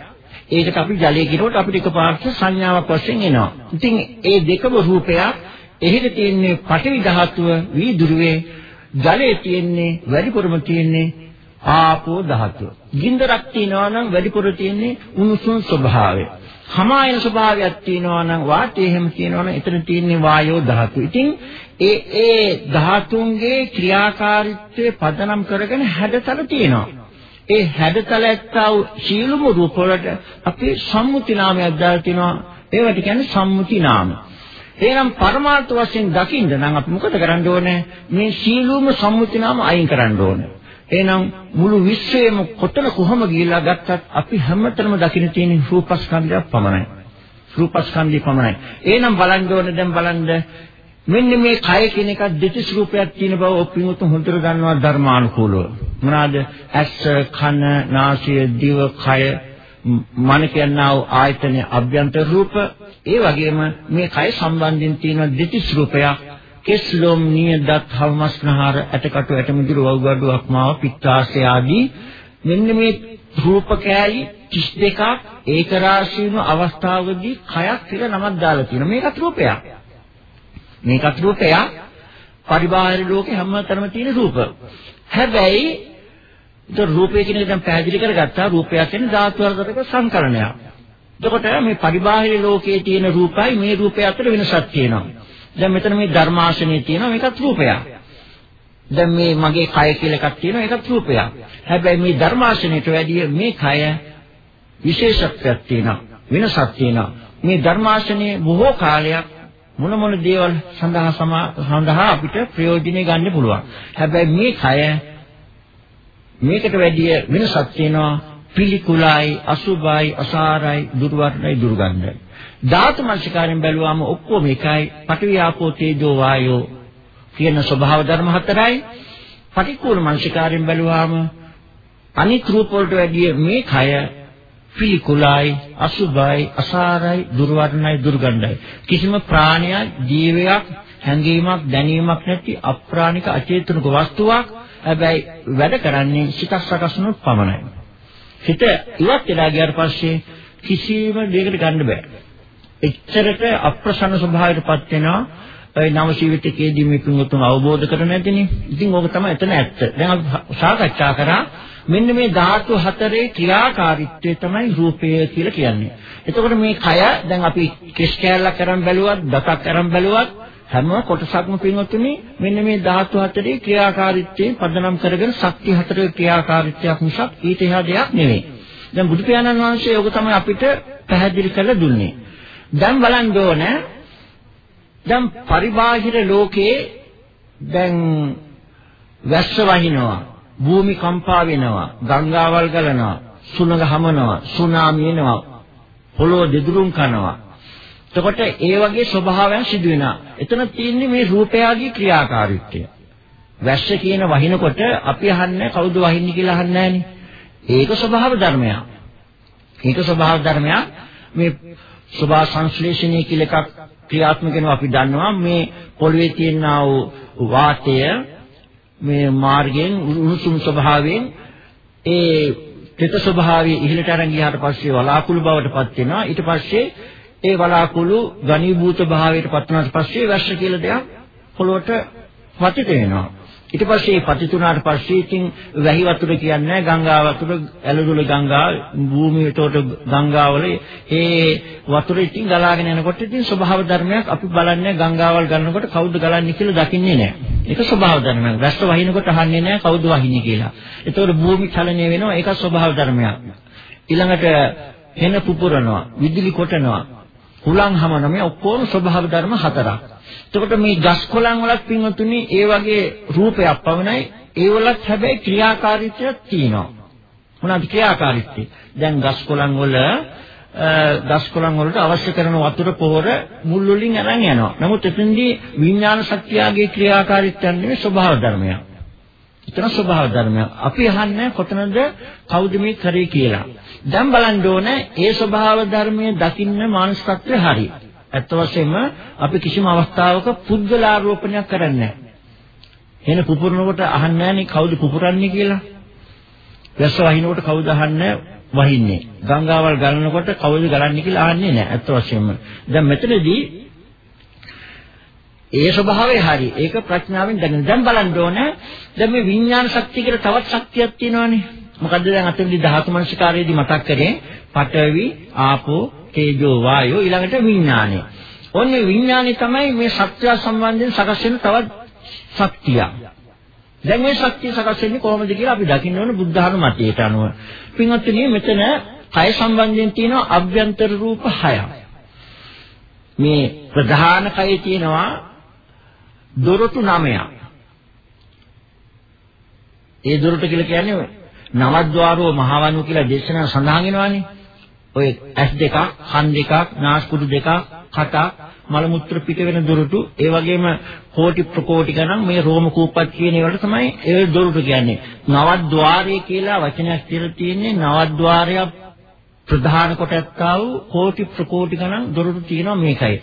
ඒකට අපි ජලය කියනකොට අපිට එකපාරට සංඥාවක් වශයෙන් එනවා. ඉතින් ඒ දෙකම රූපයක් එහෙට තියෙන්නේ පඨවි ධාතුව වීදුරුවේ ජලයේ තියෙන්නේ වැඩිපුරම තියෙන්නේ ආපෝ ධාතුව. ගින්දරක් තියෙනවා නම් වැඩිපුර තියෙන්නේ උණුසුම් ස්වභාවය. හමායන ස්වභාවයක් තියෙනවා නම් වාතය එහෙම තියෙනවා නම් එතන තියෙන්නේ වායෝ ධාතුව. ඉතින් ඒ ඒ ධාතුන්ගේ ක්‍රියාකාරීත්වය පදනම් කරගෙන හැඩතල තියෙනවා. ඒ හැඩතල ඇත්තව සීලුම රූප වලට අපි සම්මුති නාමයක් දාලා තිනවා. ඒවට කියන්නේ සම්මුති නාම. එහෙනම් පරමාර්ථ වශයෙන් දකින්න නම් අපි මොකද කරන්න ඕනේ? මේ සීලුම සම්මුති නාම අයින් කරන්න ඕනේ. එහෙනම් මුළු විශ්වයම කොතන කොහම ගිහිලා ගත්තත් අපි හැමතැනම දකින්න තියෙන රූපස්කන්ධයක් පමණයි. රූපස්කන්ධය පමණයි. එහෙනම් බලන්න ඕනේ දැන් බලන්න මෙන්න මේ කය කියන එක දෙතිස් රූපයක් තියෙන බව ඔපිනුත් හොඳට දන්නවා ධර්මානුකූලව. මොනවාද? ඇස්, කන, නාසය, දිව, කය, මන කියනා වූ ආයතන අභ්‍යන්තර රූප. ඒ වගේම මේ කය සම්බන්ධයෙන් තියෙන දෙතිස් රූපයක්. කෙස්ලොම් නියදත් හවමස්නහර ඇටකටු ඇටමුදුරු වව්ගඩු අක්මාව පිත්තාශය ආදී මෙන්න මේ රූප කෑලි 32ක් ඒක රාශී වුණු අවස්ථාවකදී කයක් කියලා නමක් දාලා තියෙනවා මේකත් රූපයක් මේකත් රූපයක් පරිබාහිර ලෝකේ හැමතැනම තියෙන රූප හැබැයි ඒක රූපය කියන එක දැන් පැහැදිලි කරගත්තා රූපයක් කියන්නේ ධාතු වර්ගයක සංකලනයක් එතකොට මේ පරිබාහිර ලෝකයේ තියෙන රූපයි මේ රූපය අතර වෙනසක් තියෙනවා දැන් මෙතන මේ ධර්මාසනේ තියෙනවා මේකත් රූපයක්. දැන් මේ මගේ කය කියලා එකක් තියෙනවා ඒකත් රූපයක්. හැබැයි මේ ධර්මාසනයට වැඩිය මේ කය විශේෂත්වයක් තියෙනවා. වෙනසක් තියෙනවා. මේ ධර්මාසනේ බොහෝ කාලයක් මොන මොන දේවල් සඳහා සඳහා අපිට ප්‍රයෝජනෙ ගන්න පුළුවන්. හැබැයි මේ කය මේකට වැඩිය වෙනසක් තියෙනවා. පිළිකුලයි, අසුභයි, අසාරයි, දුර්වර්ණයි, දුර්ගන්ධයි. ධාතු මනසිකාරයෙන් බැලුවාම ඔක්කොම එකයි. පඨවි ආපෝ තේජෝ වායෝ කියන ස්වභාව ධර්ම හතරයි. පටික්කුල මනසිකාරයෙන් බැලුවාම අනිත් රූප වලට වැඩිය මේ කය පිළිකුලයි, අසුභයි, අසාරයි, දුර්වර්ණයි, දුර්ගන්ධයි. කිසිම ප්‍රාණයක්, ජීවයක්, හැඟීමක්, දැනීමක් නැති අප්‍රාණික අචේතනික වස්තුවක් හැබැයි වැඩ කරන්නේ සිතක් සකස් වුණොත් පමණයි. හිත ඉවත් වෙලා ගියාට පස්සේ කිසිම දෙයකට ගන්න බෑ. එච්චරට අප්‍රසන්න ස්වභාවයටපත් වෙනවා ඒ නව ජීවිතයේදී මේ පින්වතුන් අවබෝධ කර නැතිනේ. ඉතින් ඕක තමයි එතන ඇත්ත. දැන් අපි සාකච්ඡා කරා මෙන්න මේ ධාතු හතරේ ක්‍රියාකාරීත්වය තමයි රූපය කියලා කියන්නේ. එතකොට මේ කය දැන් අපි කෙස් කෑල්ලක් කරන් බැලුවත්, දතක් කරන් බැලුවත් හැම කොටසක්ම පින්වතුනි මෙන්න මේ ධාතු හතරේ ක්‍රියාකාරීත්වයෙන් පදනම් කරගෙන ශක්ති හතරේ ක්‍රියාකාරීත්වයක් මිසක් ඊට එහා දෙයක් නෙවෙයි. දැන් බුදු පියාණන් වහන්සේ ඕක තමයි අපිට පැහැදිලි කරලා දුන්නේ. දැන් බලන්න ඕන දැන් පරිබාහිර ලෝකයේ දැන් වැස්ස වහිනවා භූමි කම්පා වෙනවා ගංගාවල් ගලනවා සුනග හමනවා සුනාමි එනවා පොළොව දෙදුරුම් කරනවා එතකොට ඒ වගේ ස්වභාවයන් සිදු වෙනවා. එතන තියෙන්නේ මේ රූපයාගේ ක්‍රියාකාරීත්වය. වැස්ස කියන වහිනකොට අපි අහන්නේ කවුද වහින්නේ කියලා අහන්නේ ඒක ස්වභාව ධර්මයක්. ඒක ස්වභාව ධර්මයක්. මේ ස්වභාව සංශ්ලේෂණය කියලා එකක් ක්‍රියාත්මක වෙනවා. අපි දන්නවා මේ පොළවේ තියෙනා වූ වාතය මේ මාර්ගයෙන් උණුසුම් ස්වභාවයෙන් ඒ තෙත ස්වභාවය ඉහළට අරන් ගියාට පස්සේ වලාකුළු බවට පත් වෙනවා. ඊට පස්සේ ඒ වලාකුළු ඝනීභූත භාවයට පත් වුණාට පස්සේ වැස්ස කියලා දෙයක් පොළොවට පතිත වෙනවා. ඊට පස්සේ පතිතුනාට පස්සේ ඉතින් වැහි වතුර කියන්නේ ගංගා වතුර ඇලදුල ගංගා භූමියට ගංගාවල ඒ වතුර ඉතින් ගලාගෙන යනකොට ඉතින් ස්වභාව ධර්මයක් අපි බලන්නේ ගංගාවල් ගන්නකොට කවුද ගලන්නේ කියලා දකින්නේ නැහැ. ඒක ස්වභාව ධර්මයක්. රැස්ත වහිනකොට අහන්නේ නැහැ කවුද වහින්නේ කියලා. ඒතකොට භූමි චලනය වෙනවා ඒක ස්වභාව ධර්මයක්. ඊළඟට හෙන පුපුරනවා, විදුලි කොටනවා, හුලං හමන මේ ඔක්කොම ස්වභාව ධර්ම හතරක්. එතකොට මේ ගස් කොළන් වලත් පින්වතුනි ඒ වගේ රූපයක් පවණයි ඒ වලත් හැබැයි ක්‍රියාකාරීත්වයක් තියෙනවා. මොනවද ක්‍රියාකාරීත්වය? දැන් ගස් කොළන් වල ගස් කොළන් වලට අවශ්‍ය කරන වතුර පොහොර මුල් වලින් අරන් යනවා. නමුත් එතෙන්දී විඥාන ශක්තියගේ ක්‍රියාකාරීත්වය නෙවෙයි ස්වභාව ධර්මයක්. එතන ස්වභාව ධර්මයක්. අපි අහන්නේ කොතනද කවුද මේ කරේ කියලා. දැන් බලන්න ඕනේ ඒ ස්වභාව ධර්මයේ දකින්න මානසිකත්වය හරියි. ඇත්ත වශයෙන්ම අපි කිසිම අවස්ථාවක පුද්ගලාරෝපණයක් කරන්නේ නැහැ. එන පුපුරනකොට අහන්නේ නැහනේ කවුද පුපුරන්නේ කියලා. වැස්ස වහිනකොට කවුද අහන්නේ වහින්නේ. ගංගාවල් ගලනකොට කවුද ගලන්නේ කියලා අහන්නේ නැහැ. ඇත්ත වශයෙන්ම. දැන් මෙතනදී ඒ ස්වභාවය හරි. ඒක ප්‍රඥාවෙන් දැනගෙන දැන් බලන්න ඕනේ. දැන් මේ විඥාන ශක්තිය කියලා තවත් ශක්තියක් තියෙනවානේ. මොකද්ද දැන් අතනදී ධාතු මනසිකාරයේදී මතක් කරේ පඨවි ආපෝ තේජෝ වායෝ ඊළඟට විඥානය. ඔන්නේ විඥානය තමයි මේ සත්‍ය සම්බන්ධයෙන් සකස් වෙන තවත් ශක්තිය. දැන් මේ ශක්තිය සකස් වෙන්නේ කොහොමද කියලා අපි දකින්න ඕන බුද්ධ ධර්ම මතයට අනුව. පින්වත්නි මෙතන කය සම්බන්ධයෙන් තියෙන අභ්‍යන්තර රූප 6ක්. මේ ප්‍රධාන කයේ තියෙනවා දොරටු 9ක්. ඒ දොරටු කියලා කියන්නේ නවද්වාරෝ මහවණු කියලා දේශනා සඳහන් වෙනවානේ. ඔය ඇස් දෙකක්, කන් දෙකක්, නාස්පුඩු දෙකක්, කටක්, මල මුත්‍ර පිට වෙන දොරටු, ඒ වගේම කෝටි ප්‍රකෝටි ගණන් මේ රෝම කූපත් කියන ඒවට තමයි ඒ දොරටු කියන්නේ. නවද්වාරය කියලා වචනයක් කියලා තියෙන්නේ නවද්වාරය ප්‍රධාන කොට ඇත්තා වූ කෝටි ප්‍රකෝටි ගණන් දොරටු තියෙනවා මේකයි.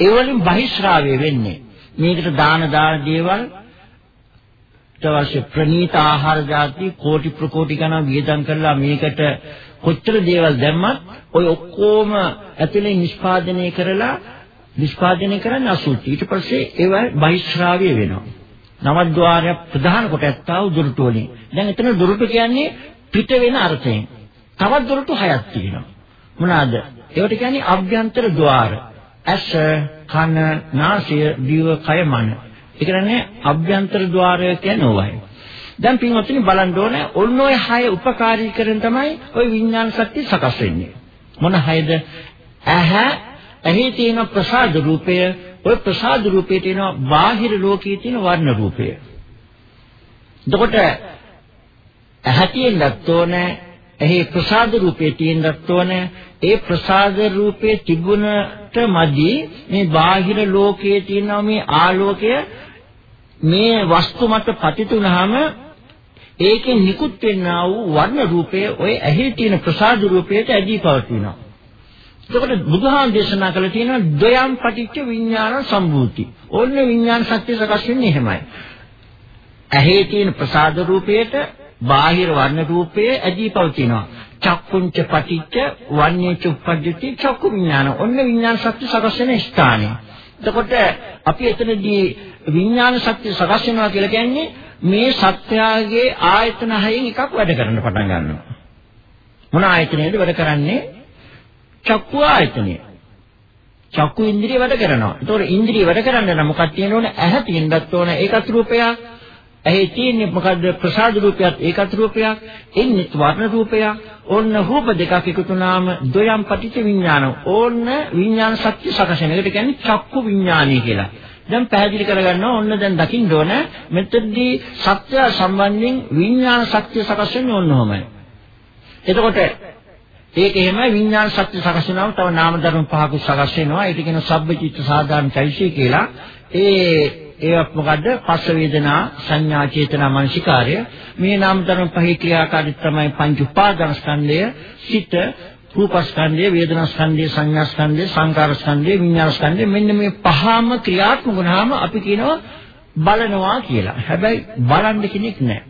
ඒ වලින් බහිශ්‍රාවය වෙන්නේ. මේකට දාන දාන දේවල් අත්‍යවශ්‍ය ප්‍රණීත ආහාර ಜಾති කෝටි ප්‍රකෝටි ගණන් වියදම් කරලා මේකට කොච්චර දේවල් දැම්මත් ඔය ඔක්කොම ඇතුලේ නිෂ්පාදනය කරලා නිෂ්පාදනය කරන්නේ අසුචි. ඊට පස්සේ ඒවා බහිශ්‍රාව්‍ය වෙනවා. නවද්වාරය ප්‍රධාන කොට ඇත්තා වූ දුරුටු වලින්. දැන් එතන දුරුටු කියන්නේ පිට වෙන අර්ථයෙන්. තවත් දුරුටු හයක් තියෙනවා. මොනවාද? ඒවට කියන්නේ අභ්‍යන්තර ద్వාර. ඇස, කන, නාසය, දිව, කය, මන. ඒ කියන්නේ අභ්‍යන්තර ద్వාරය කියන්නේ ඕවයි. දැන් පින්වත්නි බලන්න ඕනේ ඔන්න ඔය හය උපකාරී කරන තමයි ওই විඥාන ශක්තිය සකස් වෙන්නේ. මොන හයද? ඇහ ඇහි තියෙන ප්‍රසාද රූපය, ওই ප්‍රසාද රූපේ තියෙන බාහිර ලෝකයේ තියෙන වර්ණ රූපය. එතකොට ඇහ තියෙන්නත් ඕනේ එහි ප්‍රසාද රූපේ තියෙන්නත් ඕනේ ඒ ප්‍රසාද රූපේ තිබුණට මදි මේ බාහිර ලෝකයේ තියෙන මේ ආලෝකය මේ වස්තු මත පතිතුනහම ඒකෙන් නිකුත් වෙන්නා වූ වර්ණ රූපය ඔය ඇහි තියෙන ප්‍රසාද රූපයට ඇදී පවතිනවා. එතකොට බුදුහාම දේශනා කළ තියෙනවා ද්වයම් පටිච්ච විඥාන සම්භූති. ඕන්න විඥාන සත්‍ය සකස් වෙන්නේ එහෙමයි. ඇහි තියෙන ප්‍රසාද රූපයට බාහිර වර්ණ රූපයේ ඇදී පවතිනවා. චක්කුංච පටිච්ච වඤ්ඤේච උප්පජ්ජති චක්කු විඥාන. ඔන්න විඥාන සත්‍ය සකස් වෙන ස්ථානය. එතකොට අපි එතනදී විඥාන සත්‍ය සකස් වෙනවා කියලා කියන්නේ මේ සත්‍යයේ ආයතන හයෙන් එකක් වැඩ කරන්න පටන් ගන්නවා. මොන ආයතනයේද වැඩ කරන්නේ? චක්කු ආයතනය. චක්කු ඉන්ද්‍රිය වැඩ කරනවා. ඒතකොට ඉන්ද්‍රිය වැඩ කරන්න නම් මොකක්ද තියෙන්න ඕනේ? ඇහැ තියෙන්නත් ඕනේ. ඒකත් රූපයක්. ඇහි තියෙන්නේ මොකද්ද? ප්‍රසාද රූපයක්, ඒකත් රූපයක්. එන්නේ වර්ණ රූපයක්. ඕන්න රූප දෙකක් එකතු වුණාම ද්වයම් පටිච්ච විඥාන. ඕන්න විඥාන සත්‍ය සකසන. ඒකට කියන්නේ චක්කු විඥානය කියලා. දැන් පැහැදිලි කරගන්නවා ඔන්න දැන් දකින්න ඕන මෙතනදී සත්‍ය සම්බන්ධයෙන් විඥාන සත්‍ය සකස් වෙන්නේ ඕනෝමයි. එතකොට ඒක එහෙමයි විඥාන සත්‍ය සකස් වෙනවම තව නාම ධර්ම පහක සකස් වෙනවා. ඒක කියන සබ්බචිත්ත සාධාරණ චෛසිය කියලා. ඒ ඒවත් මොකද්ද? පස්ස වේදනා සංඥා චේතනා මනසිකාර්ය. මේ නාම ධර්ම පහේ ක්‍රියාකාරීත්වය තමයි පංච උපාදාන ස්කන්ධය, සිත, රූපස්කන්ධය, වේදනාස්කන්ධය, සංඥාස්කන්ධය, සංකාරස්කන්ධය, විඤ්ඤාණස්කන්ධය මෙන්න මේ පහම ක්‍රියාත්මක වුණාම අපි කියනවා බලනවා කියලා. හැබැයි බලන්න කෙනෙක් නැහැ.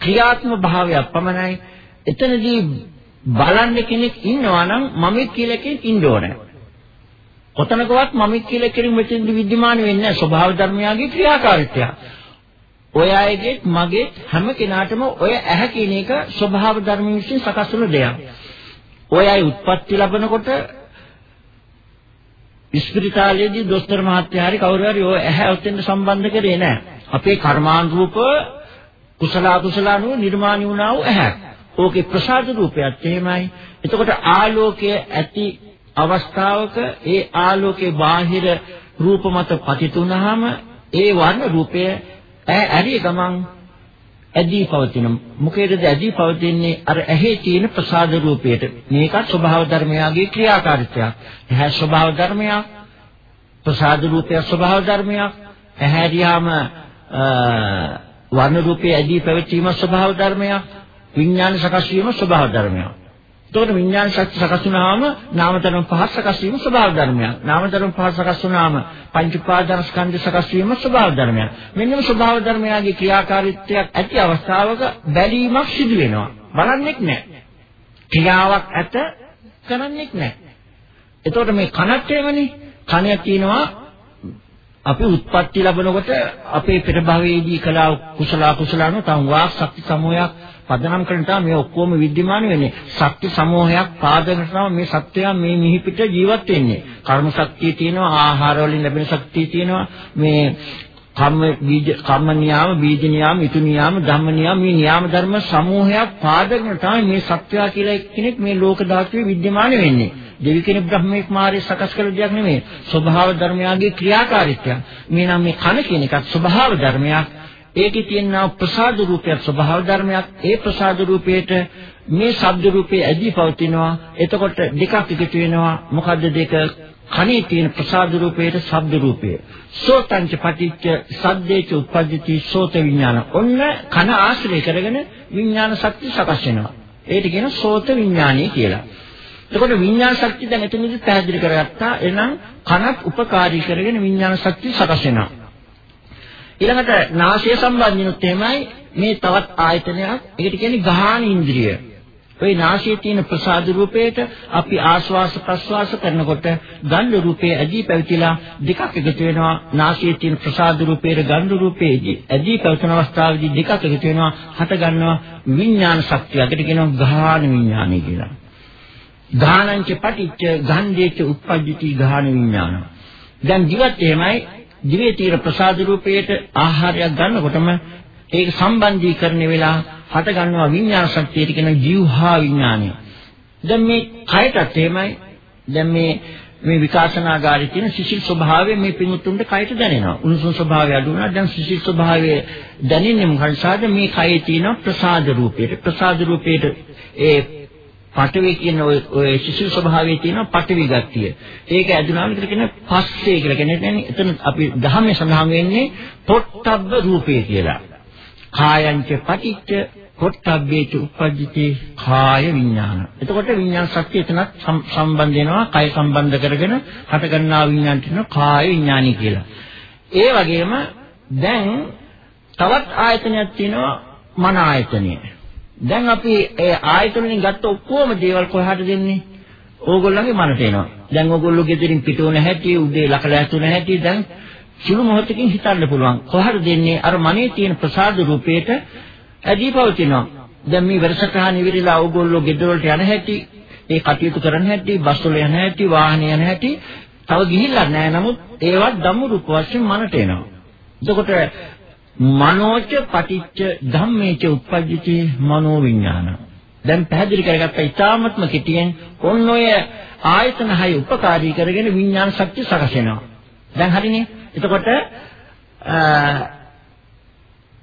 ක්‍රියාත්මක භාවයක් පමණයි. එතනදී බලන්න කෙනෙක් ඉන්නවා නම් මම කියලා කෙනෙක් ඉන්න ඕනේ. කොතනකවත් මම කියලා කෙනෙක් මෙතෙන්දි විද්‍යමාන වෙන්නේ නැහැ ස්වභාව ධර්මයාගේ ක්‍රියාකාරීත්වය. ඔය අයගේ මගේ හැම කෙනාටම ඔය ඇහැ කියන එක ස්වභාව ධර්ම විශ්ින් සකස් වෙන දෙයක්. ඔය අය උත්පත්ති ලැබනකොට ඉස්පිරිතාලයේදී දොස්තර මහත්තයා හරි කවුරු හරි ඔය ඇහැ ඔතෙන් සම්බන්ධ කරේ නැහැ. අපේ කර්මානුරූප කුසල අකුසල අනුව නිර්මාණය වුණා වූ ඇහැ. ඕකේ ප්‍රසාද රූපයත් එහෙමයි. එතකොට ආලෝකය ඇති අවස්ථාවක ඒ ආලෝකේ බාහිර රූප මත පතිතුනහම ඒ වර්ණ රූපය ඇරි ගමන් ඇදී පවතින. මොකේද ඇදී පවතින්නේ? අර ඇහි තියෙන ප්‍රසාද රූපයට. මේකත් ස්වභාව ධර්මයාගේ ක්‍රියාකාරීත්වයක්. ඇහැ ස්වභාව ධර්මයක් ප්‍රසාද රූපය ස්වභාව ධර්මයක්. ඇහැරියාම වර්ණ රූපයේ ඇදී පැවතීම ස්වභාව ධර්මයක්. විඥාන සකස් වීම ස්වභාව ධර්මයක්. එතකොට විඥාන ශක්ති සකස් වුණාම නාම ධර්ම පහක් සකස් වීම ස්වභාව ධර්මයක්. නාම ධර්ම පහ සකස් වුණාම පංච උපාදාන ස්කන්ධ සකස් වීම ස්වභාව ධර්මයක්. මෙන්න මේ ස්වභාව ධර්මයාගේ ක්‍රියාකාරීත්වයක් ඇති අවස්ථාවක බැලීමක් සිදු වෙනවා. බලන්නෙක් නැහැ. ක්‍රියාවක් ඇත කරන්නෙක් නැහැ. එතකොට මේ කනත් එවනේ කණය කියනවා අපි උත්පත්ති ලැබනකොට අපේ පෙර භවයේදී කළා කුසල කුසල අනුව තම වාක් ශක්ති සමෝයක් පදනම් කරන තා මේ ඔක්කොම විද්‍යමාන වෙන්නේ. සත්‍ය සමෝහයක් පාදක තමයි මේ සත්‍යය මේ මිහිපිට ජීවත් වෙන්නේ. කර්ම ශක්තිය තියෙනවා, ආහාර වලින් ලැබෙන ශක්තිය තියෙනවා. මේ කම්ම බීජ කම්ම නියාම, බීජ නියාම, ඉතු නියාම, ධම්ම නියාම මේ නියාම ධර්ම සමූහයක් පාදක තමයි මේ සත්‍යය කියලා එක්කෙනෙක් මේ ලෝක ධාතුවේ විද්‍යමාන වෙන්නේ. දෙවි කෙනෙක් බ්‍රහ්මෙක් මාරේ සකස් කළ දෙයක් නෙමෙයි. ස්වභාව ධර්මයාගේ ක්‍රියාකාරීත්වය. මේ නම් මේ කන කියන එකත් ස්වභාව ධර්මයක්. ඒකේ තියෙනා ප්‍රසාද රූපයක් ස්වභාව ධර්මයක්. ඒ ප්‍රසාද රූපයට මේ ශබ්ද රූපේ ඇදී පවතිනවා. එතකොට දෙකක් එකතු වෙනවා. මොකද්ද දෙක? කනේ තියෙන ප්‍රසාද රූපයට ශබ්ද රූපය. සෝතංච පටිච්ච සද්දේච උප්පජ්ජති සෝත විඥාන. ඔන්න කන ආශ්‍රය කරගෙන විඥාන ශක්තිය සකස් වෙනවා. ඒකට කියන සෝත විඥානීය කියලා. එතකොට විඥාන ශක්තිය දැන් එතනදි පැහැදිලි කරගත්තා. එහෙනම් කනත් උපකාරී කරගෙන විඥාන ශක්තිය සකස් වෙනවා. ඊළඟට නාසය සම්බන්ධිනුත් එහෙමයි මේ තවත් ආයතනයක්. ඒකට කියන්නේ ගාහන ඉන්ද්‍රිය. ওই නාසයේ තියෙන ප්‍රසාද රූපයට අපි ආශ්වාස ප්‍රශ්වාස කරනකොට ගන්ධ රූපයේ ඇදී පැවතිලා දෙකක් එකතු වෙනවා නාසයේ තියෙන ප්‍රසාද රූපයේ ගන්ධ රූපයේදී ඇදී පැවතුන අවස්ථාවේදී දෙකක් එකතු වෙනවා හට ගන්නවා විඥාන ශක්තිය. ඒකට කියනවා ගාහන විඥානය කියලා. ගානංච පටිච්ච ගන්ධේච උප්පජ්ජති ගාහන විඥාන. දැන් ජීවත් එහෙමයි දිවේ තියෙන ප්‍රසාද රූපයට ආහාරයක් ගන්නකොටම ඒක සම්බන්ධීකරණය වෙලා හට ගන්නවා විඤ්ඤාණ ශක්තියට කියන ජීවහා විඥානය. දැන් මේ කයටත් එහෙමයි. දැන් මේ මේ විකාශනාගාරයේ තියෙන සිසිල් ස්වභාවය මේ පිමුතුන්ට කයට දැනෙනවා. උණුසුම් ස්වභාවය අඩු වුණා. දැන් සිසිල් ස්වභාවය දැනෙන්නේ මොකද? මේ කයේ තියෙන ප්‍රසාද රූපයට. ප්‍රසාද රූපයට ඒ පඨවි කියන ඔය ඔය සිසිල් ස්වභාවයේ තියෙන පඨවි ගතිය. ඒක ඇදුනාම විතර කියන පස්සේ කියලා කියන්නේ එතන අපි ධර්මයේ සඳහන් වෙන්නේ පොට්ටබ්බ රූපේ කියලා. කායංච පටිච්ච පොට්ටබ්බේච උපජ්ජති කාය විඥාන. එතකොට විඥාන ශක්තිය එතනත් සම්බන්ධ වෙනවා කය සම්බන්ධ කරගෙන හටගන්නා විඥාන කියන කාය විඥානි කියලා. ඒ වගේම දැන් තවත් ආයතනයක් තියෙනවා මන ආයතනය. දැන් අපි ඒ ආයතන වලින් ගත්ත ඔක්කොම දේවල් කොහාට දෙන්නේ? ඕගොල්ලන්ගේ මනට එනවා. දැන් ඕගොල්ලෝ ගෙදරින් පිට වුණ හැටි, උදේ ලකලා ඇතුණ හැටි දැන් සුළු මොහොතකින් හිතන්න පුළුවන්. කොහාට දෙන්නේ? අර මනේ තියෙන ප්‍රසාද රූපේට ඇදී පවතිනවා. දැන් මේ වැඩසටහන ඉවරලා ඕගොල්ලෝ ගෙදර වලට යන හැටි, ඒ කටයුතු කරන හැටි, බස් වල යන හැටි, වාහන යන හැටි තව ගිහිල්ලා නැහැ. නමුත් ඒවත් ධම්ම රූප වශයෙන් මනට එනවා. එතකොට මනෝච පටිච්ච ධම්මේච උප්පජ්ජති මනෝ විඥාන. දැන් පැහැදිලි කරගත්ත ඉතාමත්ම කෙටියෙන් ඔන්න ඔය ආයතන හය උපකාරී කරගෙන විඥාන ශක්තිය සකස් වෙනවා. දැන් හරිනේ. එතකොට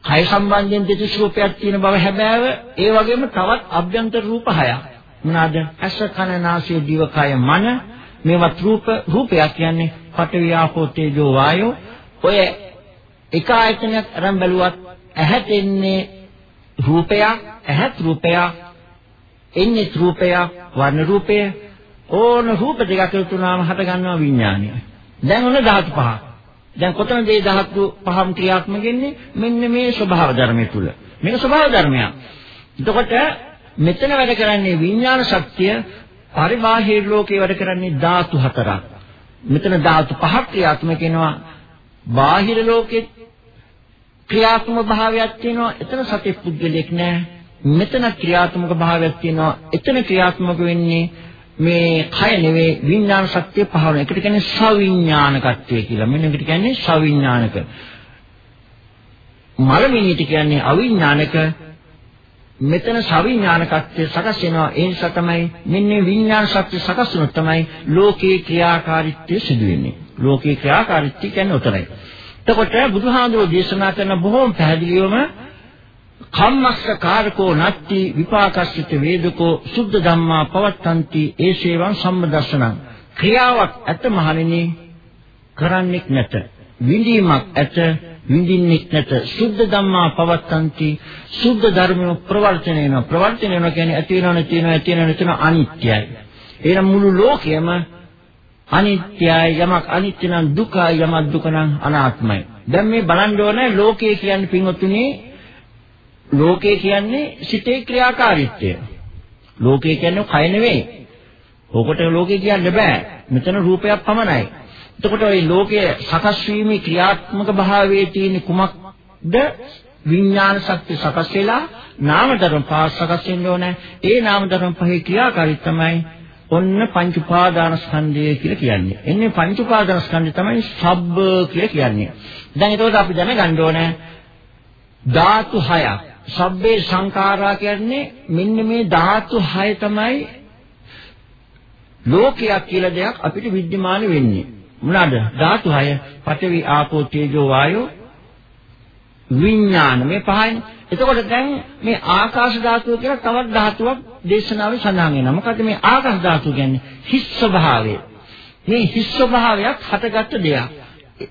කය සම්බන්ධයෙන් දෙතිස් රූපයක් තියෙන බව හැබෑව ඒ වගේම තවත් අභ්‍යන්තර රූප හයක්. මොනවාද? ඇස කන නාසය දිව කය මන මේවත් රූප රූපයක් කියන්නේ පඨවි ආපෝ තේජෝ වායෝ ඔය එක ආයතනයක් අරන් බැලුවත් ඇහැට එන්නේ රූපයක් ඇහත් රූපයක් එන්නේ රූපය, වර්ණ රූපය. ඕන රූප දෙකක් එකතු වුණාම හට ගන්නවා විඥානය. දැන් ඔන්න ධාතු පහ. දැන් කොතනද මේ ධාතු පහම ක්‍රියාත්මක වෙන්නේ? මෙන්න මේ ස්වභාව ධර්මය තුල. මේක ස්වභාව ධර්මයක්. එතකොට මෙතන වැඩ කරන්නේ විඥාන ශක්තිය පරිබාහිර ලෝකේ වැඩ කරන්නේ ධාතු හතරක්. මෙතන ධාතු පහක් ක්‍රියාත්මක වෙනවා. බාහිර ලෝකෙ ක්‍රියාත්මක භාවයක් තියෙනවා. එතන සතේ පුද්ගලෙක් නෑ. මෙතන ක්‍රියාත්මක භාවයක් තියෙනවා. එතන ක්‍රියාත්මක වෙන්නේ මේ කය නෙවෙයි විඥාන ශක්තිය පහවන. ඒකට කියන්නේ සවිඥානිකත්වය කියලා. මෙන්න ඒකට කියන්නේ සවිඥානික. මලමිණියට කියන්නේ අවිඥානික මෙතන සවිඥානිකත්වය සකස් වෙනවා. ඒ නිසා තමයි මෙන්න විඥාන ශක්තිය සකස් වුණොත් තමයි ලෝකේ ක්‍රියාකාරීත්වය සිදු වෙන්නේ. ලෝකේ ක්‍රියාකාරීත්වය කියන්නේ උතරයි. එතකොට බුදුහාඳුරෝ දේශනා කරන බොහෝම පැහැදිලිවම කම්මස්ස කාරකෝ නත්ති විපාකස්සිත වේදකෝ සුද්ධ ධම්මා පවත්තන්ති ඒසේවං සම්මදර්ශනං ක්‍රියාවක් ඇත මහණෙනි කරන්නෙක් නැත. විඳීමක් ඇත විඳින්නෙක් නැත. සුද්ධ ධම්මා පවත්තන්ති. සුද්ධ ධර්මය ප්‍රවර්තන වෙනවා. ප්‍රවර්තන වෙනවා කියන්නේ ඇති වෙනව නැති වෙනව ඇති වෙනව නැති වෙනව අනිත්‍යයි. එහෙනම් මුළු ලෝකයම අනිත්‍යයි යමක් අනිත්‍ය නම් දුකයි යමක් දුක නම් අනාත්මයි. දැන් මේ බලන්න ඕනේ ලෝකය කියන්නේ පින්වත්තුනි ලෝකය කියන්නේ සිතේ ක්‍රියාකාරීත්වය. ලෝකය කියන්නේ කය නෙවෙයි. ඕකට ලෝකය කියන්න බෑ. මෙතන රූපයක් පමණයි. එතකොට ওই ලෝකයේ සකස් වීමේ ක්‍රියාත්මක භාවයේ තියෙන කුමක්ද විඥාන ශක්තිය සකස් වෙලා නාම ධර්ම පහ සකස් වෙන්න ඕනේ. ඒ නාම ධර්ම පහේ ක්‍රියාකාරී තමයි ඔන්න පංච උපාදාන ස්කන්ධය කියලා කියන්නේ. එන්නේ පංච උපාදාන ස්කන්ධය තමයි සබ්බ කියලා කියන්නේ. දැන් එතකොට අපි දැනගන්න ඕනේ ධාතු 6ක්. සබ්බේ සංඛාරා කියන්නේ මෙන්න මේ ධාතු 6 තමයි ලෝකයක් කියලා දෙයක් අපිට විද්‍යමාන වෙන්නේ. මොනවාද? ධාතු හය පඨවි ආපෝ තේජෝ වායෝ විඥාන මේ පහයිනේ. එතකොට දැන් මේ ආකාශ ධාතුව කියලා තවත් ධාතුවක් දේශනාවේ සඳහන් වෙනවා. මොකද මේ ආකාශ ධාතුව කියන්නේ හිස් ස්වභාවය. මේ හිස් ස්වභාවයක් හටගත්ත දෙයක්.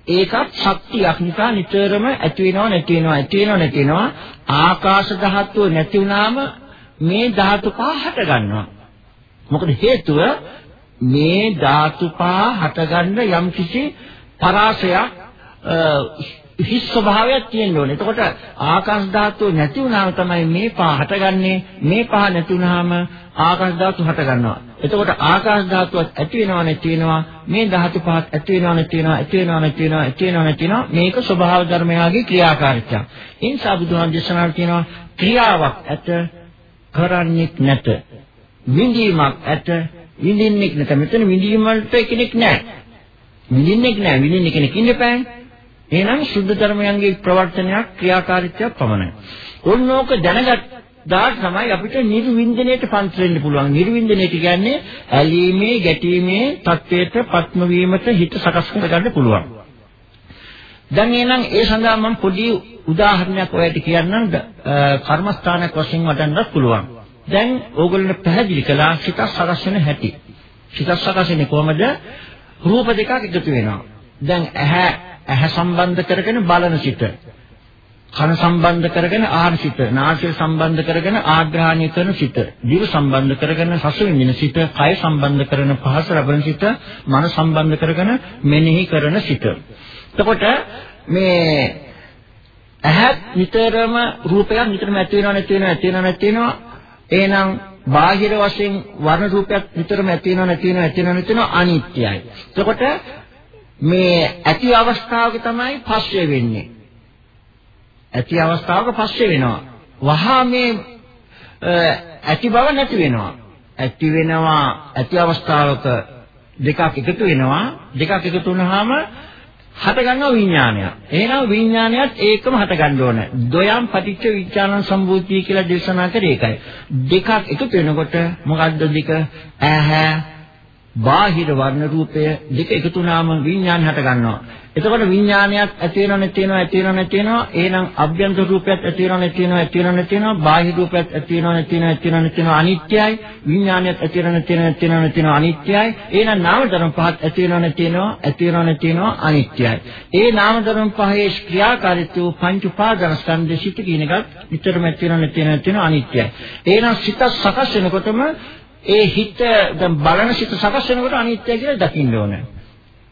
ඒකත් ශක්තියක් නිසා නිතරම ඇති වෙනව නැති වෙනව ඇති වෙනව නැති වෙනවා. ආකාශ ධාතුව නැති වුනාම මේ ධාතු පහ හට ගන්නවා. මොකද හේතුව මේ ධාතු පහ හටගන්න යම් කිසි පරාසයක් හිස් ස්වභාවයක් තියෙන්න ඕනේ. එතකොට ආකාශ ධාතුව නැති වුණාම තමයි මේ පහ හටගන්නේ. මේ පහ නැති වුණාම ආකාශ ධාතුව හටගන්නවා. එතකොට ආකාශ ධාතුවත් ඇති වෙනව නැති වෙනවා. මේ ධාතු පහත් ඇති වෙනව නැති වෙනවා. ඇති වෙනව නැති වෙනවා. ඇති වෙනව නැති වෙනවා. මේක ස්වභාව ධර්මයාගේ ක්‍රියාකාරීත්වය. ඒ නිසා බුදුහාම දේශනා කියනවා ක්‍රියාවක් ඇත කරන්නේක් නැත. විඳීමක් ඇත විඳින්නෙක් නැත. මෙතන විඳීම වලට කෙනෙක් නැහැ. විඳින්නෙක් නැහැ. විඳින්න කෙනෙක් ඉන්න බෑ. එහෙනම් සුද්ධ ධර්මයන්ගේ ප්‍රවර්තනයක් ක්‍රියාකාරීත්වයක් පමණයි. ඕනෝක දැනගත්තාට තමයි අපිට නිර්වින්දනයට පන්ති වෙන්න පුළුවන්. නිර්වින්දනයට කියන්නේ ඇලීමේ, ගැටීමේ තත්වයට පත්ම වීමට හිත සකස් කරගන්න පුළුවන්. දැන් එහෙනම් ඒ සඳහා මම පොඩි උදාහරණයක් ඔයාලට කියන්නම් කර්මස්ථානයක් වශයෙන් වඩන්නත් පුළුවන්. දැන් ඕගොල්ලෝ පැහැදිලි කළා සිත සකස් වෙන හැටි. සිත සකස් වෙන්නේ කොහමද? රූප දෙකක් එකතු වෙනවා. දැන් ඇහැ ඇහැ සම්බන්ධ කරගෙන බලන සිත. කන සම්බන්ධ කරගෙන ආහාර සිත, නාසය සම්බන්ධ කරගෙන ආග්‍රහණය කරන සිත, දිව සම්බන්ධ කරගෙන රස විඳින සිත, කය සම්බන්ධ කරන පහස ලබන සිත, මන සම්බන්ධ කරගෙන මෙනෙහි කරන සිත. එතකොට මේ ඇහත් නිතරම රූපයක් නිතරම ඇති වෙනව නැති වෙනව ඇති වෙනව නැති වෙනව එහෙනම් බාහිර වශයෙන් වර්ණ රූපයක් විතරම ඇති වෙනව නැති වෙනව ඇති වෙනව නැති වෙනව අනිත්‍යයි. එතකොට මේ ඇති අවස්ථාවක තමයි පස්සේ වෙන්නේ. ඇති අවස්ථාවක පස්සේ වෙනවා. වහා මේ ඇති බව නැති වෙනවා. ඇති වෙනවා ඇති අවස්ථාවක දෙකක් එකතු වෙනවා. දෙකක් එකතු වුනහම හට ගන්නවා විඥානය. එහෙනම් විඥානයත් ඒකම හට ගන්න ඕන. දොයම් පටිච්ච විඥාන සම්භූතිය කියලා දේශනා කරේ ඒකයි. දෙකක් එකතු වෙනකොට මොකද්ද දෙක? ඇහැ බාහිර වර්ණ රූපය දෙක එකතු වුණාම විඥානය හට ගන්නවා. එතකොට විඥානයත් ඇති වෙනව නැති වෙනව ඇති වෙනව නැති වෙනව එහෙනම් අභ්‍යන්තර රූපයත් ඇති වෙනව නැති වෙනව ඇති වෙනව නැති වෙනව බාහිර රූපයත් ඇති වෙනව නැති වෙනව ඇති වෙනව නැති වෙනව අනිත්‍යයි විඥානයත් ඇති වෙනව නැති වෙනව ඇති වෙනව නැති වෙනව අනිත්‍යයි එහෙනම් නාම ධර්ම පහත් ඇති වෙනව නැති වෙනව ඇති වෙනව නැති වෙනව අනිත්‍යයි ඒ නාම ධර්ම පහේ ක්‍රියාකාරීත්වය පංච උපාදාන ස්කන්ධ සිට කියන එකත් නිතරම ඇති වෙනව නැති වෙනව නැති වෙනව අනිත්‍යයි එහෙනම් සිත සකස් වෙනකොටම ඒ හිත දැන් බලන සිත සකස් වෙනකොට අනිත්‍ය කියලා දකින්න ඕනේ.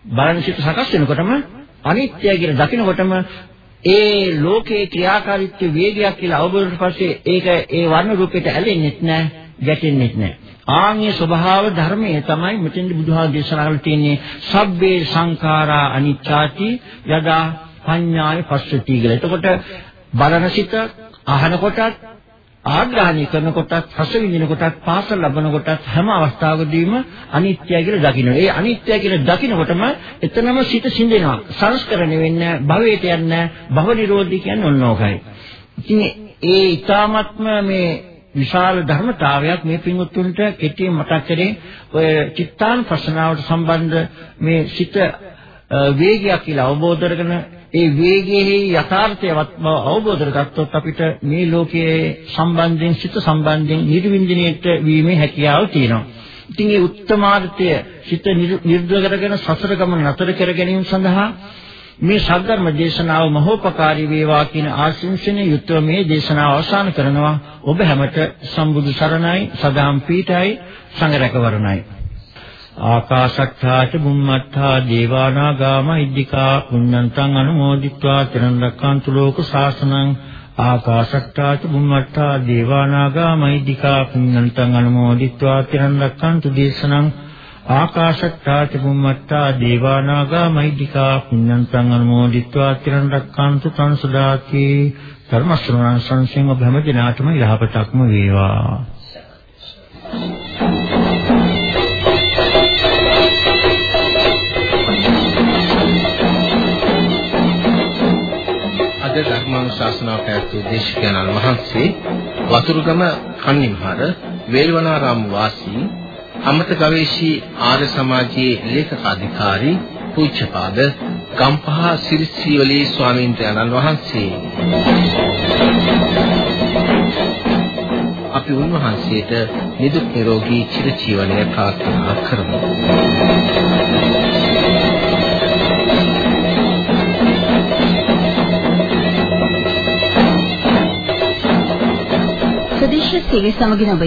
බලන සිත සකස් වෙනකොටම අනිත්‍ය කියලා දකිනකොටම ඒ ලෝකේ ක්‍රියාකාරීත්ව වේගයක් කියලා අවබෝධ කරලා පස්සේ ඒක ඒ වර්ණ රූපයට ඇලෙන්නේ නැහැ, ගැටෙන්නේ නැහැ. ආන්ගේ ස්වභාව ධර්මයේ තමයි මෙතෙන්දි බුදුහා දේශනා කරලා තියෙන්නේ සබ්බේ සංඛාරා අනිච්චාති යදා පඤ්ඤාය පස්සති කියලා. එතකොට බලන සිත අහන කොටත් ආග්‍රහණය කරනකොටත් රස විඳින කොටත් පාසල් ලබන කොටත් හැම අවස්ථාවකදීම අනිත්‍යයි කියලා දකින්න. ඒ අනිත්‍යයි කියලා දකිනකොටම එතනම සිත සිඳෙනවා. සංස්කරණය වෙන්නේ භවයට යන්නේ භව නිරෝධී කියන්නේ ඔන්න ඕකයි. ඉතින් ඒ ඊ타මත්ම මේ විශාල ධර්මතාවයක් මේ පින්වත්තුන්ට කෙටියෙන් මතක් කරේ ඔය චිත්තාන ප්‍රශ්නාවට සම්බන්ධ මේ සිත වේගයක් කියලා අවබෝධ කරගෙන ඒ වේගයේ යථාර්ථයවත් බව අවබෝධ කරගත්තොත් අපිට මේ ලෝකයේ සම්බන්ධයෙන් සිත සම්බන්ධයෙන් නිර්වින්දනයට වීමේ හැකියාව තියෙනවා. ඉතින් මේ උත්තමාර්ථය සිත නිර්දව කරගෙන සසර ගමන නතර කර ගැනීම සඳහා මේ සද්ධර්ම දේශනාව මහෝපකාරී වේවා කියන ආශිංසනයේ යුතුව මේ දේශනාව අවසන් කරනවා ඔබ හැමත සම්බුදු සරණයි සදාම් පීඨයි සංඝ රැකවරණයි ආකාශට්ඨාච බුම්මට්ඨා දේවානාගා මහිද්దికා පුඤ්ඤන්තං අනුමෝදිත්වා චිරන් රැක්කන්තු ලෝක ශාසනං ආකාශට්ඨාච බුම්මට්ඨා දේවානාගා මහිද්దికා පුඤ්ඤන්තං අනුමෝදිත්වා චිරන් රැක්කන්තු දේශනං ආකාශට්ඨාච බුම්මට්ඨා දේවානාගා මහිද්దికා පුඤ්ඤන්තං අනුමෝදිත්වා චිරන් රැක්කන්තු තං සදාති ධර්ම ශ්‍රවණ සංසංග බ්‍රහ්ම දිනාටම යහපතක්ම වේවා. අද ධර්මානුශාසනාව පැවැත්වූ දේශකයන්න් වහන්සේ වතුරුගම කන්නිමහර වේලවනාරාම වාසී අමත ගවේෂී ආර්ය සමාජයේ ලේකකාධිකාරී පූජ්‍යපාද ගම්පහ සිරිසීවලී ස්වාමීන් වහන්සේ. අපි උන්වහන්සේට නිදුක් නිරෝගී චිරජීවනය ප්‍රාර්ථනා කරමු. ආදේශ සේවය සමගින් ඔබ